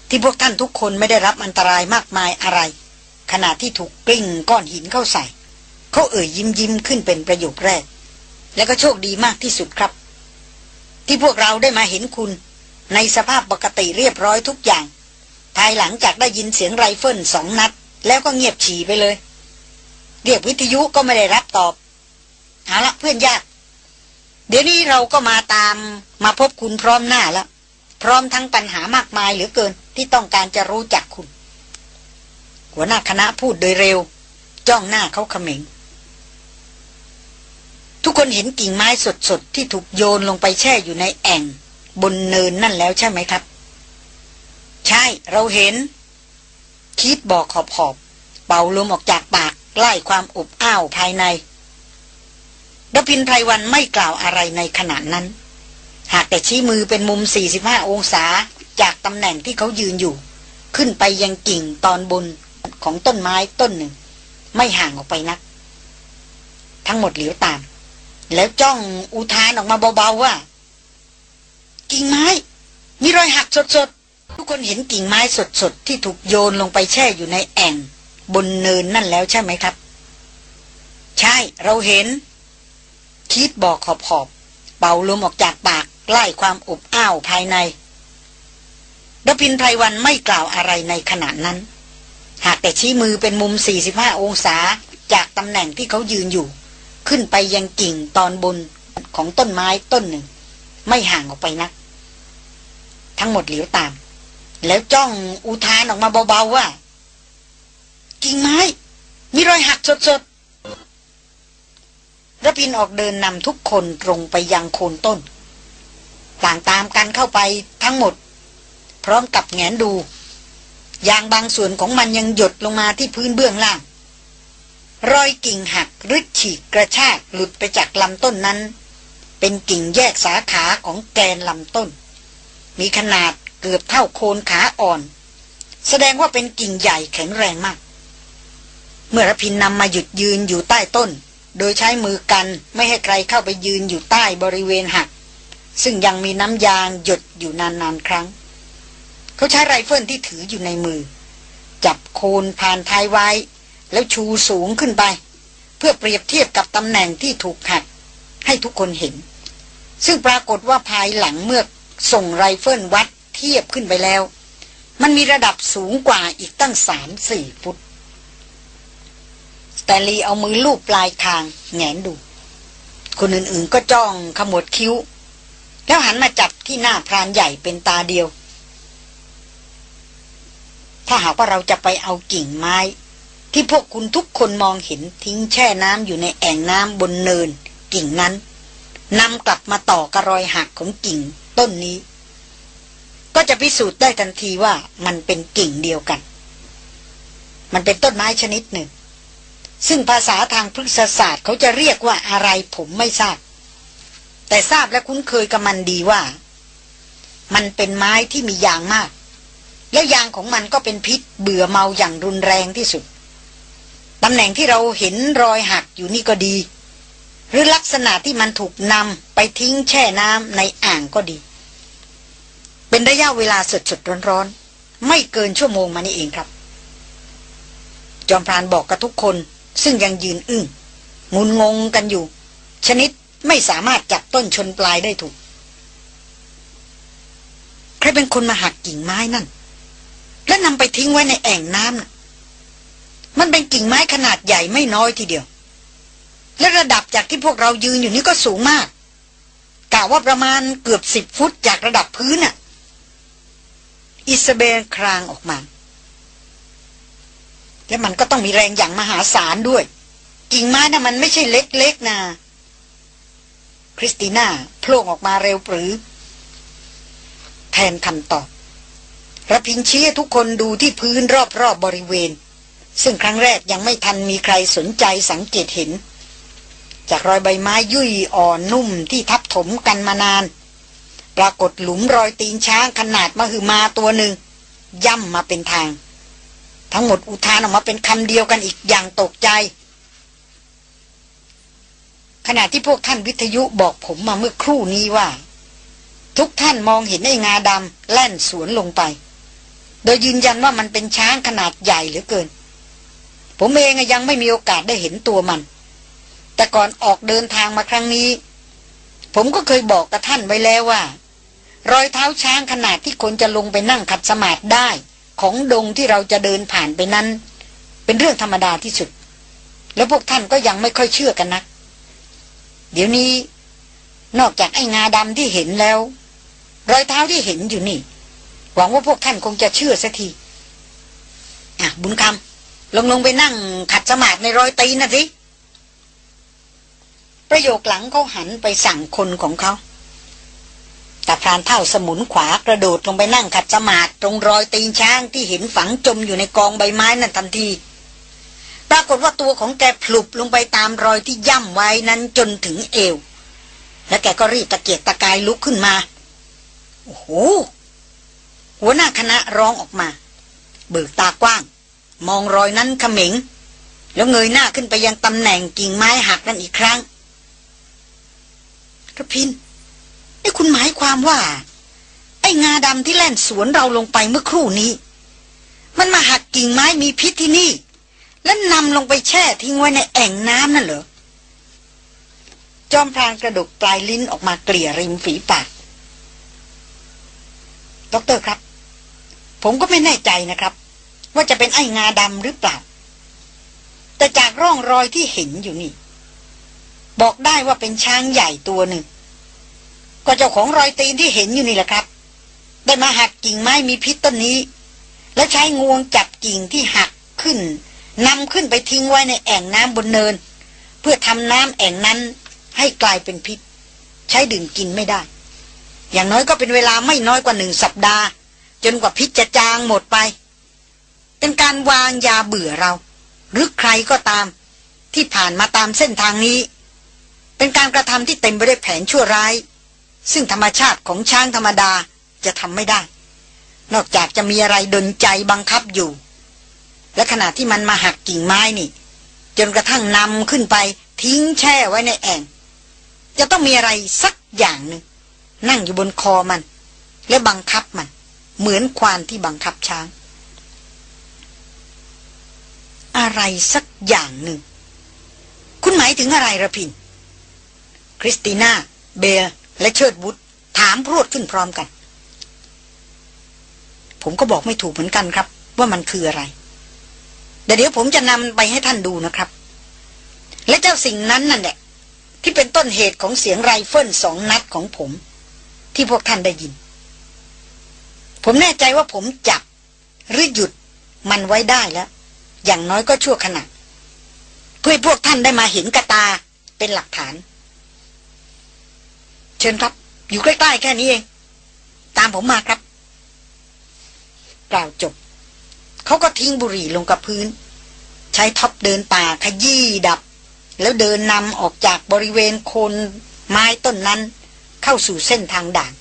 ที่พวกท่านทุกคนไม่ได้รับอันตรายมากมายอะไร ขณะที่ถูกกลิ้งก้อนหินเข้าใส่ เขาเอ่ยยิ้มยิ้มขึ้นเป็นประโยคแรก และก็โชคดีมากที่สุดครับ ที่พวกเราได้มาเห็นคุณ ในสภาพปกติเรียบร้อยทุกอย่าง ภายหลังจากได้ยินเสียงไรเฟิลสองนัด แล้วก็เงียบฉี่ไปเลย เรียกวิทยุก็ไม่ได้รับตอบเอาละเพื่อนยาก เดี๋ยวนี้เราก็มาตามมาพบคุณพร้อมหน้าแล้วพร้อมทั้งปัญหามากมายเหลือเกินที่ต้องการจะรู้จักคุณ หัวหน้าคณะพูดโดยเร็ว จ้องหน้าเขาเขม็ง ทุกคนเห็นกิ่งไม้สดๆ ที่ถูกโยนลงไปแช่อยู่ในแอ่ง บนเนินนั่นแล้วใช่ไหมครับ ใช่เราเห็น คิดบอกขอบขอบเป่าลมออกจากปากไล่ความอบอ้าวภายในดพินไพรวันไม่กล่าวอะไรในขณะนั้น หากแต่ชี้มือเป็นมุม 45 องศาจากตำแหน่งที่เขายืนอยู่ ขึ้นไปยังกิ่งตอนบนของต้นไม้ต้นหนึ่ง ไม่ห่างออกไปนัก ทั้งหมดเหลียวตาม แล้วจ้องอุทานออกมาเบาๆว่า กิ่งไม้ มีรอยหักสดๆ ทุกคนเห็นกิ่งไม้สดๆ ที่ถูกโยนลงไปแช่อยู่ในแอ่ง บนเนินนั่นแล้วใช่ไหมครับ ใช่เราเห็น คิดบอกขอบๆเป่าลมออกจากปากไล่ความอบอ้าวภายในดพินไพรวันไม่กล่าวอะไรในขณะนั้น หากแต่ชี้มือเป็นมุม 45 องศาจากตำแหน่งที่เขายืนอยู่ ขึ้นไปยังกิ่งตอนบนของต้นไม้ต้นหนึ่ง ไม่ห่างออกไปนัก ทั้งหมดเหลียวตาม แล้วจ้องอุทานออกมาเบาๆว่ากิ่งไม้ มีรอยหักสดๆระพินออกเดินนำทุกคนตรงไปยังโคนต้น ต่างตามกันเข้าไปทั้งหมด พร้อมกับแงนดูยางบางส่วนของมันยังหยดลงมาที่พื้นเบื้องล่าง รอยกิ่งหักรึดฉีกกระชากหลุดไปจากลำต้นนั้น เป็นกิ่งแยกสาขาของแกนลำต้น มีขนาดเกือบเท่าโคนขาอ่อน แสดงว่าเป็นกิ่งใหญ่แข็งแรงมาก เมื่อรพินนำมาหยุดยืนอยู่ใต้ต้น โดยใช้มือกันไม่ให้ใครเข้าไปยืนอยู่ใต้บริเวณหัก ซึ่งยังมีน้ำยางหยดอยู่นานๆครั้ง เขาใช้ไรเฟิลที่ถืออยู่ในมือ จับโคนพานท้ายไว้ แล้วชูสูงขึ้นไป เพื่อเปรียบเทียบกับตำแหน่งที่ถูกหัก ให้ทุกคนเห็นซึ่งปรากฏว่าภายหลังเมื่อ ส่งไรเฟิลวัดเทียบขึ้นไปแล้ว มันมีระดับสูงกว่าอีกตั้งสามสี่ฟุต สแตนลีย์เอามือลูบปลายคางแงนดู คนอื่นๆก็จ้องขมวดคิ้ว แล้วหันมาจับที่หน้าพรานใหญ่เป็นตาเดียว ถ้าหากว่าเราจะไปเอากิ่งไม้ ที่พวกคุณทุกคนมองเห็นทิ้งแช่น้ำอยู่ในแอ่งน้ำบนเนิน กิ่งนั้นนำกลับมาต่อกระรอยหักของกิ่ง ต้นนี้ ก็จะพิสูจน์ได้ทันทีว่ามันเป็นกิ่งเดียวกัน มันเป็นต้นไม้ชนิดหนึ่ง ซึ่งภาษาทางพฤกษศาสตร์เขาจะเรียกว่าอะไรผมไม่ทราบ แต่ทราบและคุ้นเคยกับมันดีว่า มันเป็นไม้ที่มียางมาก และยางของมันก็เป็นพิษเบื่อเมาอย่างรุนแรงที่สุดตำแหน่งที่เราเห็นรอยหักอยู่นี่ก็ดี รือลักษณะที่มันถูกนำไปทิ้งแช่น้ำในอ่างก็ดี เป็นระยะเวลาสดๆร้อนๆ ไม่เกินชั่วโมงมานี่เองครับ จอมพรานบอกกับทุกคนซึ่งยังยืนอึง้งงุนงงกันอยู่ ชนิดไม่สามารถจับต้นชนปลายได้ถูก ใครเป็นคนมาหักกิ่งไม้นั่น และนำไปทิ้งไว้ในแอ่งน้ำน่ะมันเป็นกิ่งไม้ขนาดใหญ่ไม่น้อยทีเดียว และระดับจากที่พวกเรายืนอยู่นี่ก็สูงมากกะว่าประมาณเกือบสิบฟุตจากระดับพื้นน่ะ อิสเบลครางออกมา และมันก็ต้องมีแรงอย่างมหาศาลด้วย กิ่งไม้นะ่ะมันไม่ใช่เล็กๆนะคริสติน่าโผล่ออกมาเร็วปรือ แทนคำตอบระพินชี้ทุกคนดูที่พื้นรอบๆบบริเวณ ซึ่งครั้งแรกยังไม่ทันมีใครสนใจสังเกตเห็น จากรอยใบไม้ยุ่ยอ่อนนุ่มที่ทับถมกันมานาน ปรากฏหลุมรอยตีนช้างขนาดมหึมาตัวหนึ่ง ย่ำมาเป็นทาง ทั้งหมดอุทานออกมาเป็นคำเดียวกันอีกอย่างตกใจ ขณะที่พวกท่านวิทยุบอกผมมาเมื่อครู่นี้ว่า ทุกท่านมองเห็นไอ้งาดำแล่นสวนลงไป โดยยืนยันว่ามันเป็นช้างขนาดใหญ่เหลือเกิน ผมเองยังไม่มีโอกาสได้เห็นตัวมัน แต่ก่อนออกเดินทางมาครั้งนี้ ผมก็เคยบอกกับท่านไว้แล้วว่า รอยเท้าช้างขนาดที่คนจะลงไปนั่งขัดสมาธิได้ ของดงที่เราจะเดินผ่านไปนั้น เป็นเรื่องธรรมดาที่สุด แล้วพวกท่านก็ยังไม่ค่อยเชื่อกันนะเดี๋ยวนี้ นอกจากไอ้งาดำที่เห็นแล้ว รอยเท้าที่เห็นอยู่นี่ หวังว่าพวกท่านคงจะเชื่อสักทีอะบุญคำลงลงไปนั่งขัดสมาธิในรอยตีนนะสิ ประโยคหลังเขาหันไปสั่งคนของเขาแต่พรานเท่าสมุนขวากระโดดลงไปนั่งขัดสมาธิตรงรอยตีนช้างที่เห็นฝังจมอยู่ในกองใบไม้นั่นทันที ปรากฏว่าตัวของแกพลุบลงไปตามรอยที่ย่ำไว้นั้นจนถึงเอว และแกก็รีบตะเกียกตะกายลุกขึ้นมา โอ้โห หัวหน้าคณะร้องออกมา เบิกตากว้าง มองรอยนั้นขมิง แล้วเงยหน้าขึ้นไปยังตำแหน่งกิ่งไม้หักนั่นอีกครั้ง ระพินนี่คุณหมายความว่า ไอ้งาดำที่แล่นสวนเราลงไปเมื่อครู่นี้ มันมาหักกิ่งไม้มีพิษที่นี่ แล้วนำลงไปแช่ทิ้งไว้ในแอ่งน้ำนั่นเหรอจอมพรานกระดกปลายลิ้นออกมาเกลี่ยริมฝีปากด็อกเตอร์ครับ ผมก็ไม่แน่ใจนะครับ ว่าจะเป็นไอ้งาดำหรือเปล่า แต่จากร่องรอยที่เห็นอยู่นี่ บอกได้ว่าเป็นช้างใหญ่ตัวหนึ่ง ก็เจ้าของรอยตีนที่เห็นอยู่นี่แหละครับ ได้มาหักกิ่งไม้มีพิษต้นนี้ และใช้งวงจับกิ่งที่หักขึ้นนำขึ้นไปทิ้งไว้ในแอ่งน้ำบนเนิน เพื่อทำน้ำแอ่งนั้นให้กลายเป็นพิษ ใช้ดื่มกินไม่ได้ อย่างน้อยก็เป็นเวลาไม่น้อยกว่าหนึ่งสัปดาห์ จนกว่าพิษจะจางหมดไป เป็นการวางยาเบื่อเรา หรือใครก็ตาม ที่ผ่านมาตามเส้นทางนี้ เป็นการกระทำที่เต็มไปด้วยแผนชั่วร้าย ซึ่งธรรมชาติของช้างธรรมดาจะทำไม่ได้ นอกจากจะมีอะไรดนใจบังคับอยู่ และขณะที่มันมาหักกิ่งไม้นี่ จนกระทั่งนำขึ้นไปทิ้งแช่ไว้ในแอ่งจะต้องมีอะไรสักอย่างหนึ่งนั่งอยู่บนคอมัน และบังคับมัน เหมือนควานที่บังคับช้าง อะไรสักอย่างหนึ่ง คุณหมายถึงอะไรระพิน ริสติน่า เบล และเชิดบุตรถามพรวดขึ้นพร้อมกัน ผมก็บอกไม่ถูกเหมือนกันครับ ว่ามันคืออะไรแต่เดี๋ยวผมจะนำไปให้ท่านดูนะครับ และเจ้าสิ่งนั้นนั่นแหละที่เป็นต้นเหตุของเสียงไรเฟิลสองนัดของผม ที่พวกท่านได้ยิน ผมแน่ใจว่าผมจับหรือหยุดมันไว้ได้แล้ว อย่างน้อยก็ชั่วขณะเพื่อพวกท่านได้มาเห็นกระตาเป็นหลักฐาน ชิญครับ อยู่ใกล้ๆแค่นี้เอง ตามผมมาครับ กล่าวจบ เขาก็ทิ้งบุหรี่ลงกับพื้น ใช้ท็อปเดินป่าขยี้ดับ แล้วเดินนำออกจากบริเวณโคนไม้ต้นนั้น เข้าสู่เส้นทางด่าน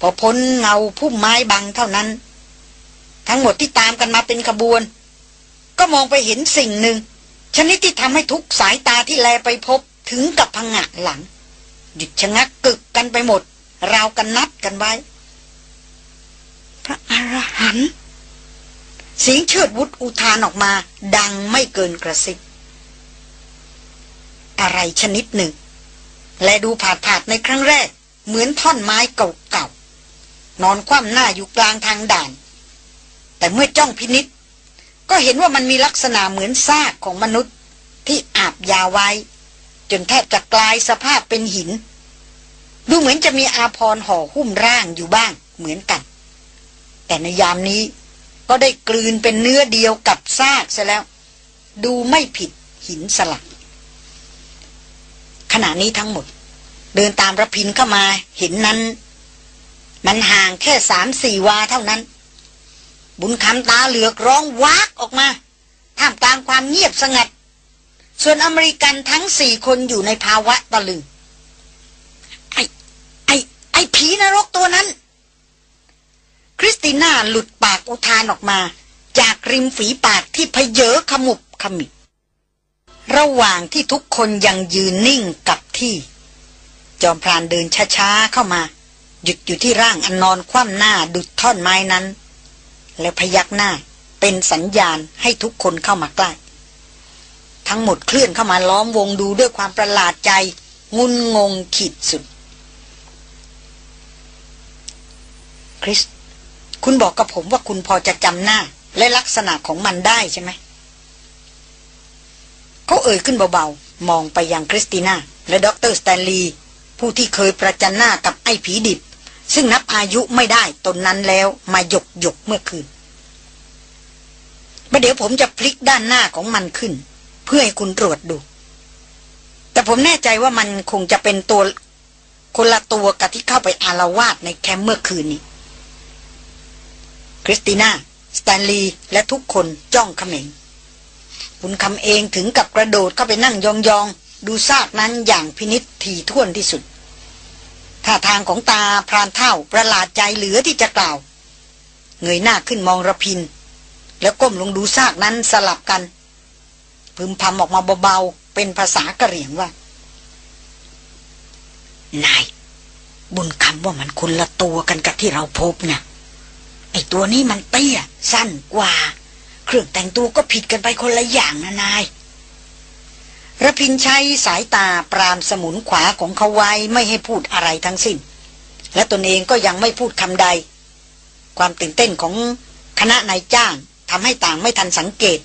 พอพ้นเงาพุ่มไม้บังเท่านั้น ทั้งหมดที่ตามกันมาเป็นขบวน ก็มองไปเห็นสิ่งหนึ่งชนิดที่ทำให้ทุกสายตาที่แลไปพบถึงกับพังงะหลัง หยุดชะงักกึกกันไปหมด ราวกันนัดกันไว้ พระอรหันต์เสียงเชิดวุฒอุทานออกมา ดังไม่เกินกระซิบอะไรชนิดหนึ่ง และดูผาดผาดในครั้งแรก เหมือนท่อนไม้เก่าๆ นอนคว่ำหน้าอยู่กลางทางด่าน แต่เมื่อจ้องพินิษก็เห็นว่ามันมีลักษณะเหมือนซากของมนุษย์ที่อาบยาไว้ จนแทบจะกลายสภาพเป็นหิน ดูเหมือนจะมีอาพรห่อหุ้มร่างอยู่บ้างเหมือนกัน แต่ในยามนี้ก็ได้กลืนเป็นเนื้อเดียวกับซากซะแล้ว ดูไม่ผิดหินสลัก ขณะนี้ทั้งหมด เดินตามระพินเข้ามาเห็นนั้น มันห่างแค่สามสี่วาเท่านั้น บุญคำตาเหลือกร้องวากออกมาท่ามกลางความเงียบสงัด ส่วนอเมริกันทั้งสี่คนอยู่ในภาวะตะลึง ไอ้ ไอ้ ไอ้ผีนรกตัวนั้น คริสติน่าหลุดปากอุทานออกมา จากริมฝีปากที่พเยอขมุบขมิบระหว่างที่ทุกคนยังยืนนิ่งกับที่ จอมพรานเดินช้าๆเข้ามา หยุดอยู่ที่ร่างอันนอนคว่ำหน้าดุดท่อนไม้นั้น แล้วพยักหน้าเป็นสัญญาณให้ทุกคนเข้ามาใกล้ ทั้งหมดเคลื่อนเข้ามาล้อมวงดูด้วยความประหลาดใจ งุนงงขีดสุด คริส คุณบอกกับผมว่าคุณพอจะจำหน้า และลักษณะของมันได้ใช่ไหม เขาเอ่ยขึ้นเบาๆ มองไปยังคริสติน่า และด็อกเตอร์สแตนลีย์ผู้ที่เคยประจันหน้ากับไอ้ผีดิบ ซึ่งนับอายุไม่ได้ตนนั้นแล้วมาหยกหยกเมื่อคืนประเดี๋ยวผมจะพลิกด้านหน้าของมันขึ้น เพื่อให้คุณตรวจดู แต่ผมแน่ใจว่ามันคงจะเป็นตัวคนละตัวกับที่เข้าไปอาละวาดในแคมป์เมื่อคืนนี้ คริสติน่า สแตนลีย์และทุกคนจ้องเขม็งบุญคำเองถึงกับกระโดดเข้าไปนั่งยองๆ ดูซากนั้นอย่างพินิษถี่ถ้วนที่สุดท่าทางของตาพรานเท่าประหลาดใจเหลือที่จะกล่าว เงยหน้าขึ้นมองระพิน แล้วก้มลงดูซากนั้นสลับกัน พึมพำออกมาเบาๆ เป็นภาษากะเหรี่ยงว่า นาย บุญคำว่ามันคนละตัวกันกับที่เราพบนะไอตัวนี้มันเตี้ย สั้นกว่า เครื่องแต่งตัวก็ผิดกันไปคนละอย่างนะนายระพินใช้สายตาปรามสมุนขวาของเขาไว้ไม่ให้พูดอะไรทั้งสิ้น และตนเองก็ยังไม่พูดคำใด ความตื่นเต้นของคณะนายจ้างทำให้ต่างไม่ทันสังเกต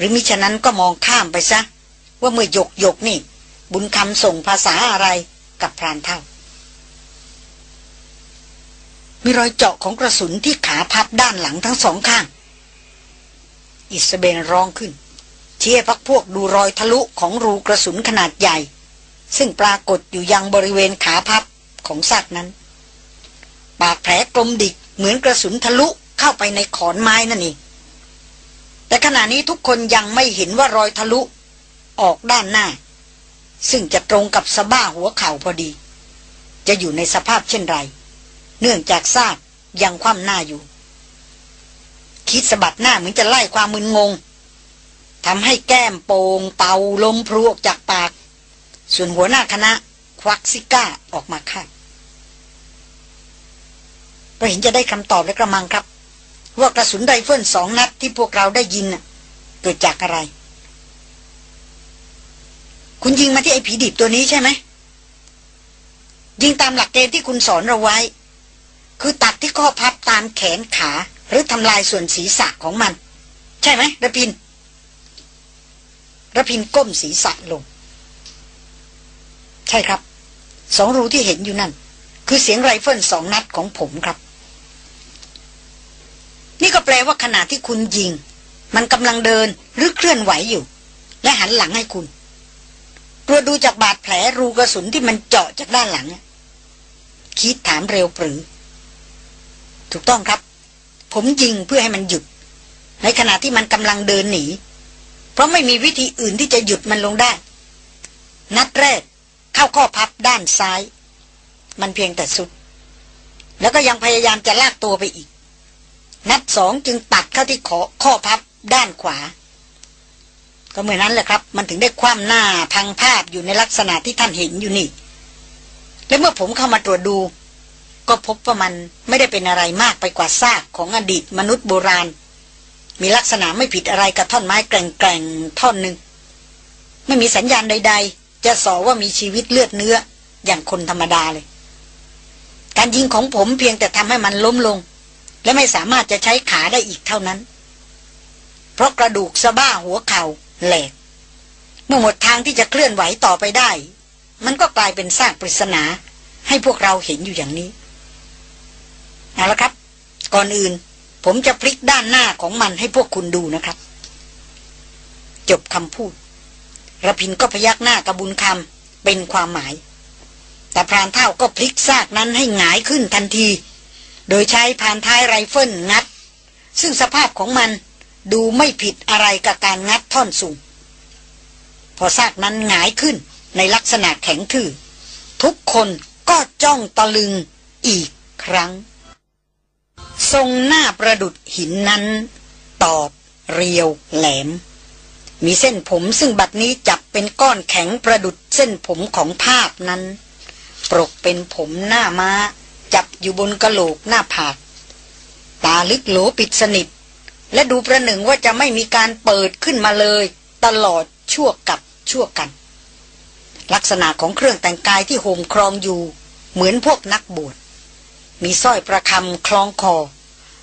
หรือมิฉะนั้นก็มองข้ามไปซะ ว่าเมื่อหยกหยกนี่ บุญคำส่งภาษาอะไรกับพรานเท่า มีรอยเจาะของกระสุนที่ขาพับด้านหลังทั้งสองข้าง อิสเบนร้องขึ้น เชี่ยพักพวกดูรอยทะลุของรูกระสุนขนาดใหญ่ ซึ่งปรากฏอยู่ยังบริเวณขาพับของซากนั้น ปากแผลกลมดิกเหมือนกระสุนทะลุเข้าไปในขอนไม้นั่นเอง แต่ขณะนี้ทุกคนยังไม่เห็นว่ารอยทะลุ ออกด้านหน้า ซึ่งจะตรงกับสะบ้าหัวเข่าพอดี จะอยู่ในสภาพเช่นไร เนื่องจากซากยังคว่ำหน้าอยู่ คิดสะบัดหน้าเหมือนจะไล่ความมึนงงทำให้แก้มโปงเป่าลมพรวกจากปาก ส่วนหัวหน้าคณะ ควักซิก้าออกมาค่ะเราเห็นจะได้คำตอบและกระมังครับ ว่ากระสุนไรเฟิลสองนัดที่พวกเราได้ยินเกิดจากอะไร คุณยิงมาที่ไอ้ผีดิบตัวนี้ใช่ไหม ยิงตามหลักเกณฑ์ที่คุณสอนเราไว้ คือตัดที่ข้อพับตามแขนขา หรือทำลายส่วนศีรษะของมัน ใช่ไหมระพินระพินก้มศีรษะลง ใช่ครับ สองรูที่เห็นอยู่นั่น คือเสียงไรเฟิลสองนัดของผมครับ นี่ก็แปลว่าขณะที่คุณยิง มันกำลังเดินหรือเคลื่อนไหวอยู่ และหันหลังให้คุณตรวจดูจากบาดแผลรูกระสุนที่มันเจาะจากด้านหลังคิดถามเร็วปรือ ถูกต้องครับ ผมยิงเพื่อให้มันหยุด ในขณะที่มันกำลังเดินหนี เพราะไม่มีวิธีอื่นที่จะหยุดมันลงได้ นัดแรก เข้าข้อพับด้านซ้าย มันเพียงแต่สุด แล้วก็ยังพยายามจะลากตัวไปอีก นัดสองจึงตัดเข้าที่ขอข้อพับด้านขวา ก็เหมือนนั้นแหละครับ มันถึงได้คว่ำหน้าพังภาพอยู่ในลักษณะที่ท่านเห็นอยู่นี่ และเมื่อผมเข้ามาตรวจดู ก็พบว่ามันไม่ได้เป็นอะไรมากไปกว่าซากของอดีตมนุษย์โบราณ มีลักษณะไม่ผิดอะไรกับท่อนไม้แกร่งๆท่อนหนึ่งไม่มีสัญญาณใด ๆ จะสอว่ามีชีวิตเลือดเนื้ออย่างคนธรรมดาเลย การยิงของผมเพียงแต่ทำให้มันล้มลง และไม่สามารถจะใช้ขาได้อีกเท่านั้น เพราะกระดูกสะบ้าหัวเข่าแหลก เมื่อหมดทางที่จะเคลื่อนไหวต่อไปได้ มันก็กลายเป็นซากปริศนา ให้พวกเราเห็นอยู่อย่างนี้เอาละครับ ก่อนอื่น ผมจะพลิกด้านหน้าของมันให้พวกคุณดูนะครับ จบคำพูดระพินก็พยักหน้ากระบุญคำเป็นความหมาย แต่พรานเท่าก็พลิกซากนั้นให้หงายขึ้นทันที โดยใช้พานท้ายไรเฟิลงัด ซึ่งสภาพของมันดูไม่ผิดอะไรกับการงัดท่อนสูง พอซากนั้นหงายขึ้นในลักษณะแข็งทื่อ ทุกคนก็จ้องตะลึงอีกครั้ง ทรงหน้าประดุดหินนั้น ตอบเรียวแหลม มีเส้นผมซึ่งบัดนี้จับเป็นก้อนแข็งประดุดเส้นผมของภาพนั้น ปรกเป็นผมหน้ามา้า จับอยู่บนกระโหลกหน้าผาก ตาลึกโหลปิดสนิท และดูประหนึ่งว่าจะไม่มีการเปิดขึ้นมาเลย ตลอดชั่วกับชั่วกัน ลักษณะของเครื่องแต่งกายที่โฮมครองอยู่ เหมือนพวกนักบวชมีสร้อยประคำคล้องคอ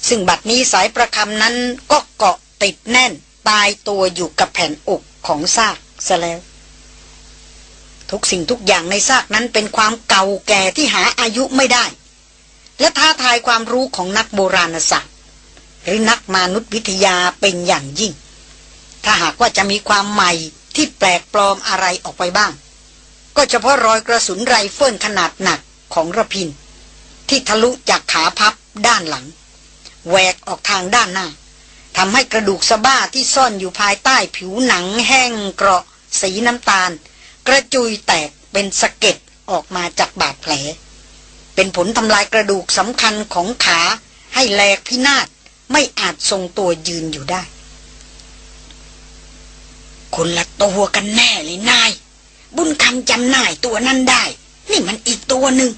ซึ่งบัดนี้สายประคำนั้นก็เกาะติดแน่นตายตัวอยู่กับแผ่นอกของซากซะแล้ว ทุกสิ่งทุกอย่างในซากนั้นเป็นความเก่าแก่ที่หาอายุไม่ได้ และท้าทายความรู้ของนักโบราณศาสตร์ หรือนักมนุษยวิทยาเป็นอย่างยิ่ง ถ้าหากว่าจะมีความใหม่ที่แปลกปลอมอะไรออกไปบ้าง ก็เฉพาะรอยกระสุนไรเฟิลขนาดหนักของระพิน ที่ทะลุจากขาพับด้านหลังแหวกออกทางด้านหน้าทำให้กระดูกสะบ้าที่ซ่อนอยู่ภายใต้ผิวหนังแห้งเกราะสีน้ำตาล กระจุยแตกเป็นสะเก็ดออกมาจากบาดแผล เป็นผลทำลายกระดูกสำคัญของขาให้แหลกพินาศไม่อาจทรงตัวยืนอยู่ได้ คนละตัวกันแน่เลยนาย บุญคำจำหน่ายตัวนั้นได้ นี่มันอีกตัวหนึ่ง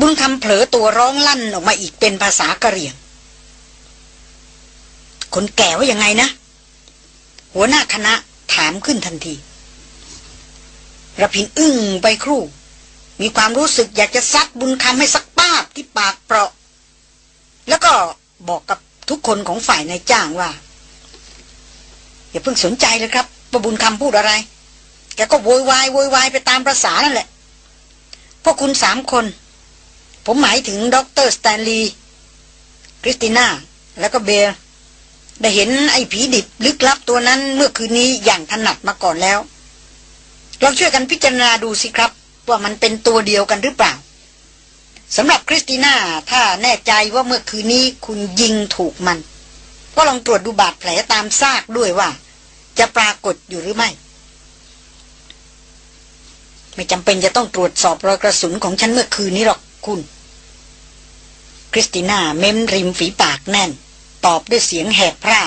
บุญคำเผลอตัวร้องลั่นออกมาอีกเป็นภาษากะเหรี่ยง คนแก่ว่ายังไงนะ หัวหน้าคณะถามขึ้นทันทีระพินอึ้งไปครู่ มีความรู้สึกอยากจะซัดบุญคำให้สักป้าบที่ปากเปราะ แล้วก็บอกกับทุกคนของฝ่ายนายจ้างว่า อย่าเพิ่งสนใจเลยครับว่าบุญคำพูดอะไร แกก็โวยวายโวยวายไปตามประสานั่นแหละ พวกคุณสามคน ผมหมายถึงด็อกเตอร์สแตนลีย์คริสติน่า แล้วก็เบลได้เห็นไอ้ผีดิบลึกลับตัวนั้นเมื่อคืนนี้อย่างถนัดมาก่อนแล้วลองช่วยกันพิจารณาดูสิครับ ว่ามันเป็นตัวเดียวกันหรือเปล่าสำหรับคริสติน่าถ้าแน่ใจว่าเมื่อคืนนี้คุณยิงถูกมัน ก็ลองตรวจดูบาดแผลตามซากด้วยว่า จะปรากฏอยู่หรือไม่ ไม่จำเป็นจะต้องตรวจสอบรอยกระสุนของฉันเมื่อคืนนี้หรอกคุณ คริสติน่าเม้มริมฝีปากแน่น ตอบด้วยเสียงแหบพร่า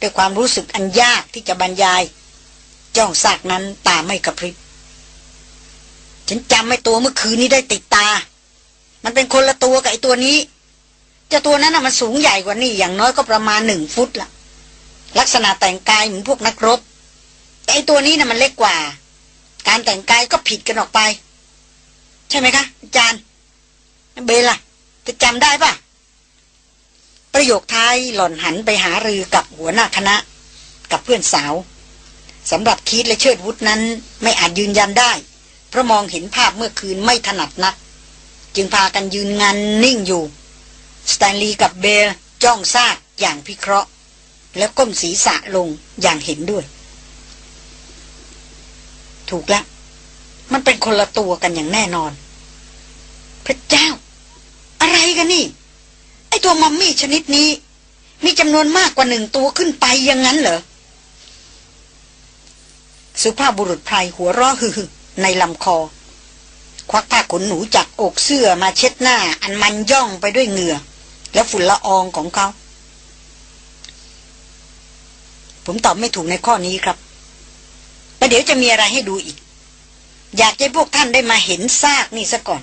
ด้วยความรู้สึกอันยากที่จะบรรยาย จ้องซากนั้นตาไม่กระพริบ ฉันจำไม่ตัวเมื่อคืนนี้ได้ติดตา มันเป็นคนละตัวกับไอ้ตัวนี้เจ้าตัวนั้นนะมันสูงใหญ่กว่านี่อย่างน้อยก็ประมาณหนึ่งฟุตละลักษณะแต่งกายเหมือนพวกนักรบ แต่ไอตัวนี้น่ะมันเล็กกว่า การแต่งกายก็ผิดกันออกไป ใช่ไหมคะอาจารย์เบลล่ะจะจำได้ปะประโยคท้ายหล่อนหันไปหารือกับหัวหน้าคณะ กับเพื่อนสาวสำหรับคีตและเชิดวุฒนั้นไม่อาจยืนยันได้ เพราะมองเห็นภาพเมื่อคืนไม่ถนัดนัก จึงพากันยืนงานนิ่งอยู่ สแตนลีย์กับเบลจ้องซากอย่างพิเคราะห์ แล้วก้มศีรษะลงอย่างเห็นด้วย ถูกแล้ว มันเป็นคนละตัวกันอย่างแน่นอน พระเจ้า อะไรกันนี่ ไอตัวมัมมี่ชนิดนี้ มีจำนวนมากกว่าหนึ่งตัวขึ้นไปอย่างนั้นเหรอสุภาพบุรุษไพรหัวราะฮือ ในลำคอ ควักผ้าขนหนูจากอกเสื้อมาเช็ดหน้า อันมันย่องไปด้วยเหงื่อ และฝุ่นละอองของเขา ผมตอบไม่ถูกในข้อนี้ครับแต่เดี๋ยวจะมีอะไรให้ดูอีก อยากให้พวกท่านได้มาเห็นซากนี่ซะก่อน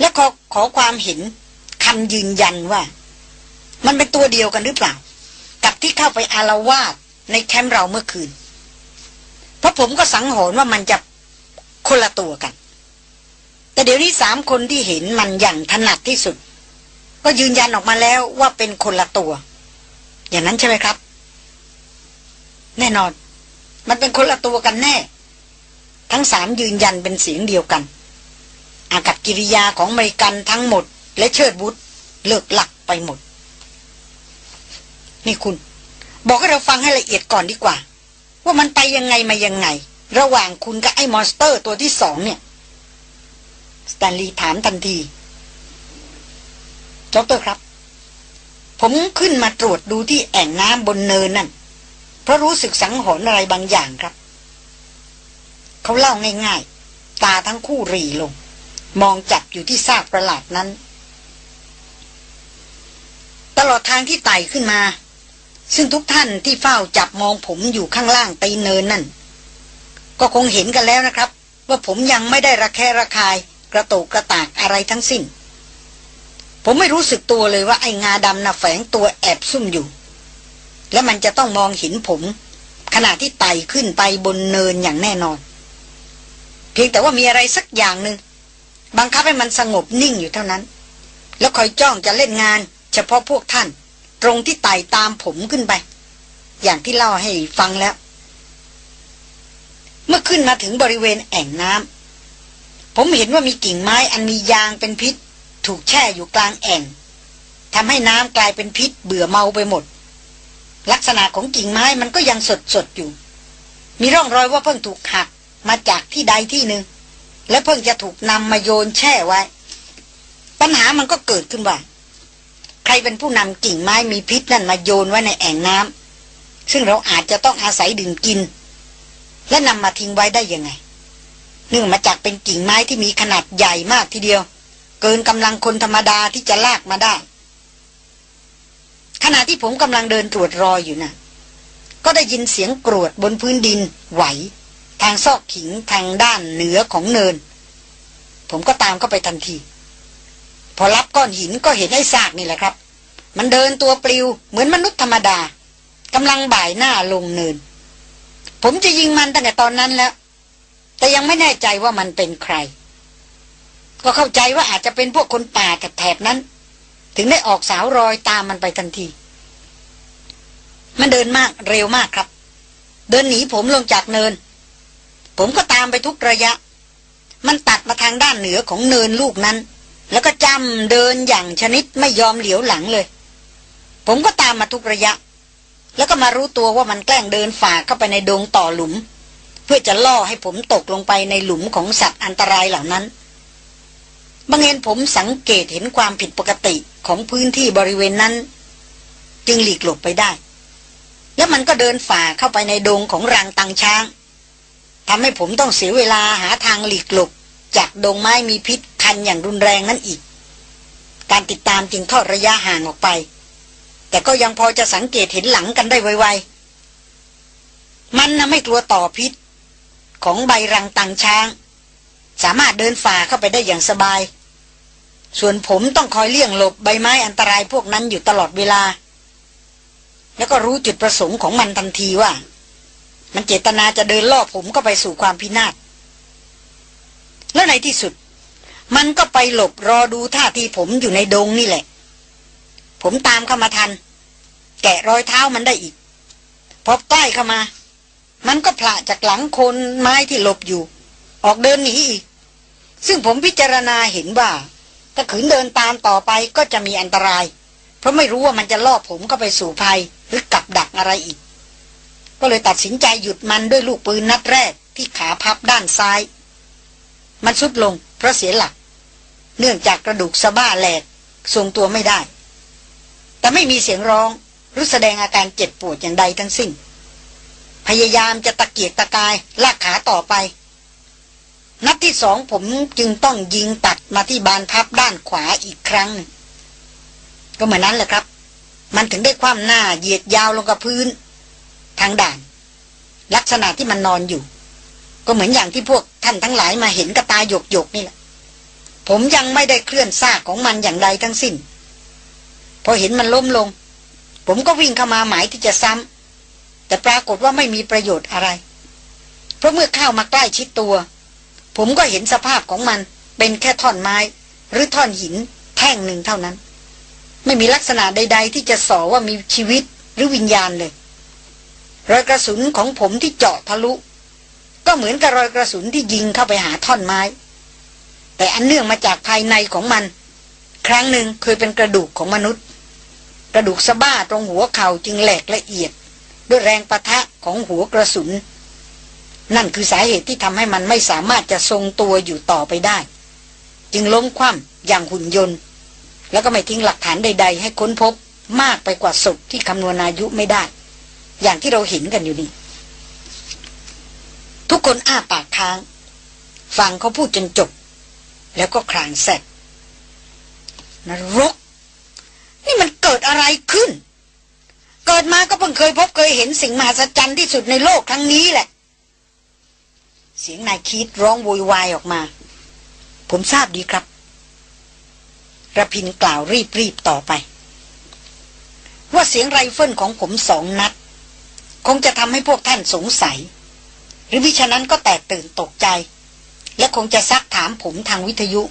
และขอขอความเห็นคำยืนยันว่า มันเป็นตัวเดียวกันหรือเปล่า กับที่เข้าไปอารวาสในแคมป์เราเมื่อคืน เพราะผมก็สังหรณ์ว่ามันจะ คนละตัวกัน แต่เดี๋ยวนี้สามคนที่เห็นมันอย่างถนัดที่สุด ก็ยืนยันออกมาแล้วว่าเป็นคนละตัว อย่างนั้นใช่ไหมครับ แน่นอน มันเป็นคนละตัวกันแน่ ทั้งสามยืนยันเป็นเสียงเดียวกัน อากัปกิริยาของอเมริกันทั้งหมด และเชิดวุธเลิ่กลั่กไปหมด นี่คุณ บอกให้เราฟังให้ละเอียดก่อนดีกว่า ว่ามันไปยังไงมายังไง ระหว่างคุณกับไอ้ monster ตัวที่สองเนี่ยสแตนลีย์ถามทันทีด็อกเตอร์ครับ ผมขึ้นมาตรวจดูที่แอ่งน้ำบนเนินนั่น เพราะรู้สึกสังหรณ์อะไรบางอย่างครับ เขาเล่าง่ายๆ ตาทั้งคู่รีลง มองจับอยู่ที่ซากประหลาดนั้น ตลอดทางที่ไต่ขึ้นมา ซึ่งทุกท่านที่เฝ้าจับมองผมอยู่ข้างล่างตีเนินนั่น ก็คงเห็นกันแล้วนะครับ ว่าผมยังไม่ได้ระแคะระคาย กระโตกกระตากอะไรทั้งสิ้น ผมไม่รู้สึกตัวเลยว่าไอ้งาดำน่ะแฝงตัวแอบซุ่มอยู่ และมันจะต้องมองเห็นผม ขณะที่ไต่ขึ้นไปบนเนินอย่างแน่นอน เพียงแต่ว่ามีอะไรสักอย่างหนึ่งบังคับให้มันสงบนิ่งอยู่เท่านั้น แล้วคอยจ้องจะเล่นงาน เฉพาะพวกท่าน ตรงที่ไต่ตามผมขึ้นไป อย่างที่เล่าให้ฟังแล้ว เมื่อขึ้นมาถึงบริเวณแอ่งน้ำผมเห็นว่ามีกิ่งไม้อันมียางเป็นพิษ ถูกแช่อยู่กลางแอ่งทำให้น้ำกลายเป็นพิษเบื่อเมาไปหมด ลักษณะของกิ่งไม้มันก็ยังสดสดอยู่ มีร่องรอยว่าเพิ่งถูกหักมาจากที่ใดที่หนึ่ง และเพิ่งจะถูกนำมาโยนแช่ไว้ ปัญหามันก็เกิดขึ้นว่าใครเป็นผู้นำกิ่งไม้มีพิษนั่นมาโยนไว้ในแอ่งน้ำซึ่งเราอาจจะต้องอาศัยดื่มกิน และนำมาทิ้งไว้ได้ยังไง เนื่องมาจากเป็นกิ่งไม้ที่มีขนาดใหญ่มากทีเดียว เกินกำลังคนธรรมดาที่จะลากมาได้ ขณะที่ผมกำลังเดินตรวจรอยอยู่นะ่ะ ก็ได้ยินเสียงกรวดบนพื้นดิน ไหว ทางซอกขิงทางด้านเหนือของเนิน ผมก็ตามเข้าไปทันที พอรับก้อนหินก็เห็นไอ้ซากนี่แหละครับ มันเดินตัวปลิวเหมือนมนุษย์ธรรมดากำลังบ่ายหน้าลงเนิน ผมจะยิงมันตั้งแต่ตอนนั้นแล้ว แต่ยังไม่แน่ใจว่ามันเป็นใคร ก็เข้าใจว่าอาจจะเป็นพวกคนป่าแถบนั้น ถึงได้ออกสาวรอยตามมันไปทันที มันเดินมากเร็วมากครับ เดินหนีผมลงจากเนิน ผมก็ตามไปทุกระยะ มันตัดมาทางด้านเหนือของเนินลูกนั้น แล้วก็จำเดินอย่างชนิดไม่ยอมเหลียวหลังเลย ผมก็ตามมาทุกระยะ แล้วก็มารู้ตัวว่ามันแกล้งเดินฝ่าเข้าไปในดงต่อหลุม เพื่อจะล่อให้ผมตกลงไปในหลุมของสัตว์อันตรายเหล่านั้นบางเห็นผมสังเกตเห็นความผิดปกติของพื้นที่บริเวณนั้น จึงหลีกหลบไปได้ แล้วมันก็เดินฝ่าเข้าไปในดงของรังตังช้างทำให้ผมต้องเสียเวลาหาทางหลีกหลบ จากดงไม้มีพิษคันอย่างรุนแรงนั่นอีก การติดตามจึงทอดระยะห่างออกไป แต่ก็ยังพอจะสังเกตเห็นหลังกันได้ไวๆ มันนะไม่กลัวต่อพิษ ของใบรังตังช้าง สามารถเดินฝ่าเข้าไปได้อย่างสบาย ส่วนผมต้องคอยเลี่ยงหลบใบไม้อันตรายพวกนั้นอยู่ตลอดเวลา แล้วก็รู้จุดประสงค์ของมันทันทีว่า มันเจตนาจะเดินล่อผมก็ไปสู่ความพินาศแล้วในที่สุด มันก็ไปหลบรอดูท่าทีผมอยู่ในดงนี่แหละ ผมตามเข้ามาทัน แกะรอยเท้ามันได้อีก พอใกล้เข้ามา มันก็ผละจากหลังโคนไม้ที่หลบอยู่ ออกเดินหนีอีก ซึ่งผมพิจารณาเห็นว่า ถ้าขืนเดินตามต่อไปก็จะมีอันตราย เพราะไม่รู้ว่ามันจะล่อผมเข้าไปสู่ภัยหรือกับดักอะไรอีก ก็เลยตัดสินใจหยุดมันด้วยลูกปืนนัดแรกที่ขาพับด้านซ้าย มันสุดลงเพราะเสียหลัก เนื่องจากกระดูกสะบ้าแหลกทรงตัวไม่ได้ แต่ไม่มีเสียงร้องหรือแสดงอาการเจ็บปวดอย่างใดทั้งสิ้น พยายามจะตะเกียกตะกายลากขาต่อไป นัดที่สองผมจึงต้องยิงตัดมาที่บานพับด้านขวาอีกครั้งหนึ่งก็เหมือนนั้นแหละครับ มันถึงได้คว่ำหน้าเหยียดยาวลงกับพื้น ทางด่าน ลักษณะที่มันนอนอยู่ ก็เหมือนอย่างที่พวกท่านทั้งหลายมาเห็นกระตาหยกหยกนี่แหละผมยังไม่ได้เคลื่อนซากของมันอย่างใดทั้งสิ้น พอเห็นมันล้มลง ผมก็วิ่งเข้ามาหมายที่จะซ้ำแต่ปรากฏว่าไม่มีประโยชน์อะไร เพราะเมื่อเข้ามาใกล้ชิดตัว ผมก็เห็นสภาพของมันเป็นแค่ท่อนไม้ หรือท่อนหินแท่งหนึ่งเท่านั้น ไม่มีลักษณะใด ๆ ที่จะสอว่ามีชีวิตหรือวิญญาณเลยรอยกระสุนของผมที่เจาะทะลุ ก็เหมือนกับรอยกระสุนที่ยิงเข้าไปหาท่อนไม้ แต่อันเนื่องมาจากภายในของมัน ครั้งหนึ่งเคยเป็นกระดูกของมนุษย์ กระดูกสะบ้าตรงหัวเข่าจึงแหลกละเอียด ด้วยแรงประทะของหัวกระสุน นั่นคือสาเหตุที่ทำให้มันไม่สามารถจะทรงตัวอยู่ต่อไปได้ จึงล้มคว่ำอย่างหุ่นยนต์ แล้วก็ไม่ทิ้งหลักฐานใด ๆ ให้ค้นพบมากไปกว่าศพที่คำนวณอายุไม่ได้ อย่างที่เราเห็นกันอยู่นี่ทุกคนอ้าปากค้าง ฟังเขาพูดจนจบ แล้วก็คลางแซด นรก นี่มันเกิดอะไรขึ้น เกิดมาก็เพิ่งเคยพบเคยเห็นสิ่งมหัศจรรย์ที่สุดในโลกครั้งนี้แหละ เสียงนายคีดร้องโวยวายออกมา ผมทราบดีครับระพินกล่าวรีบรีบต่อไป ว่าเสียงไรเฟิลของผมสองนัด คงจะทำให้พวกท่านสงสัย หรือวิฉะนั้นก็แตกตื่นตกใจ และคงจะซักถามผมทางวิทยุ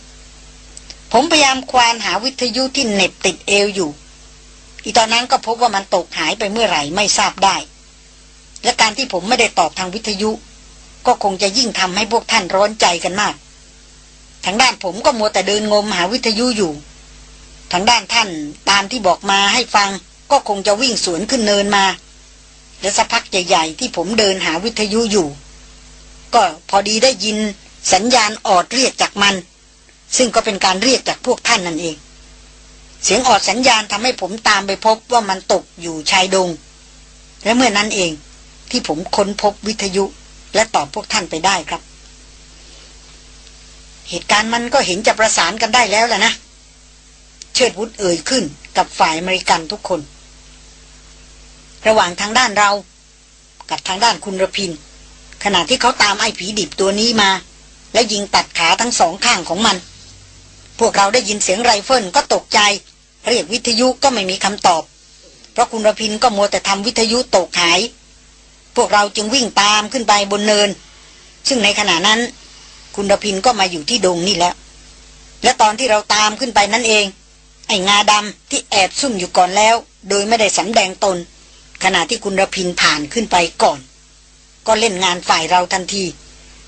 ผมพยายามควานหาวิทยุที่เน็บติดเอวอยู่ อีตอนนั้นก็พบว่ามันตกหายไปเมื่อไหร่ไม่ทราบได้ และการที่ผมไม่ได้ตอบทางวิทยุ ก็คงจะยิ่งทำให้พวกท่านร้อนใจกันมาก ทางด้านผมก็มัวแต่เดินงมหาวิทยุอยู่ ทางด้านท่านตามที่บอกมาให้ฟัง ก็คงจะวิ่งสวนขึ้นเนินมา และสักพักใหญ่ๆที่ผมเดินหาวิทยุอยู่ ก็พอดีได้ยินสัญญาณออดเรียกจากมัน ซึ่งก็เป็นการเรียกจากพวกท่านนั่นเอง เสียงออดสัญญาณทำให้ผมตามไปพบว่ามันตกอยู่ชายดง และเมื่อนั้นเองที่ผมค้นพบวิทยุและตอบพวกท่านไปได้ครับ เหตุการณ์มันก็เห็นจะประสานกันได้แล้วแหละนะ เชิดวุฒเอ่ยขึ้นกับฝ่ายอเมริกันทุกคน ระหว่างทางด้านเรา กับทางด้านคุณระพิน ขณะที่เขาตามไอ้ผีดิบตัวนี้มา และยิงตัดขาทั้งสองข้างของมัน พวกเราได้ยินเสียงไรเฟิลก็ตกใจ เรียกวิทยุก็ไม่มีคำตอบ เพราะคุณระพินก็มัวแต่ทำวิทยุตกหาย พวกเราจึงวิ่งตามขึ้นไปบนเนิน ซึ่งในขณะนั้น คุณระพินก็มาอยู่ที่ดงนี่แล้ว และตอนที่เราตามขึ้นไปนั่นเอง ไอ้งาดำที่แอบซุ่มอยู่ก่อนแล้ว โดยไม่ได้สำแดงตน ขณะที่คุณระพินผ่านขึ้นไปก่อน ก็เล่นงานฝ่ายเราทันที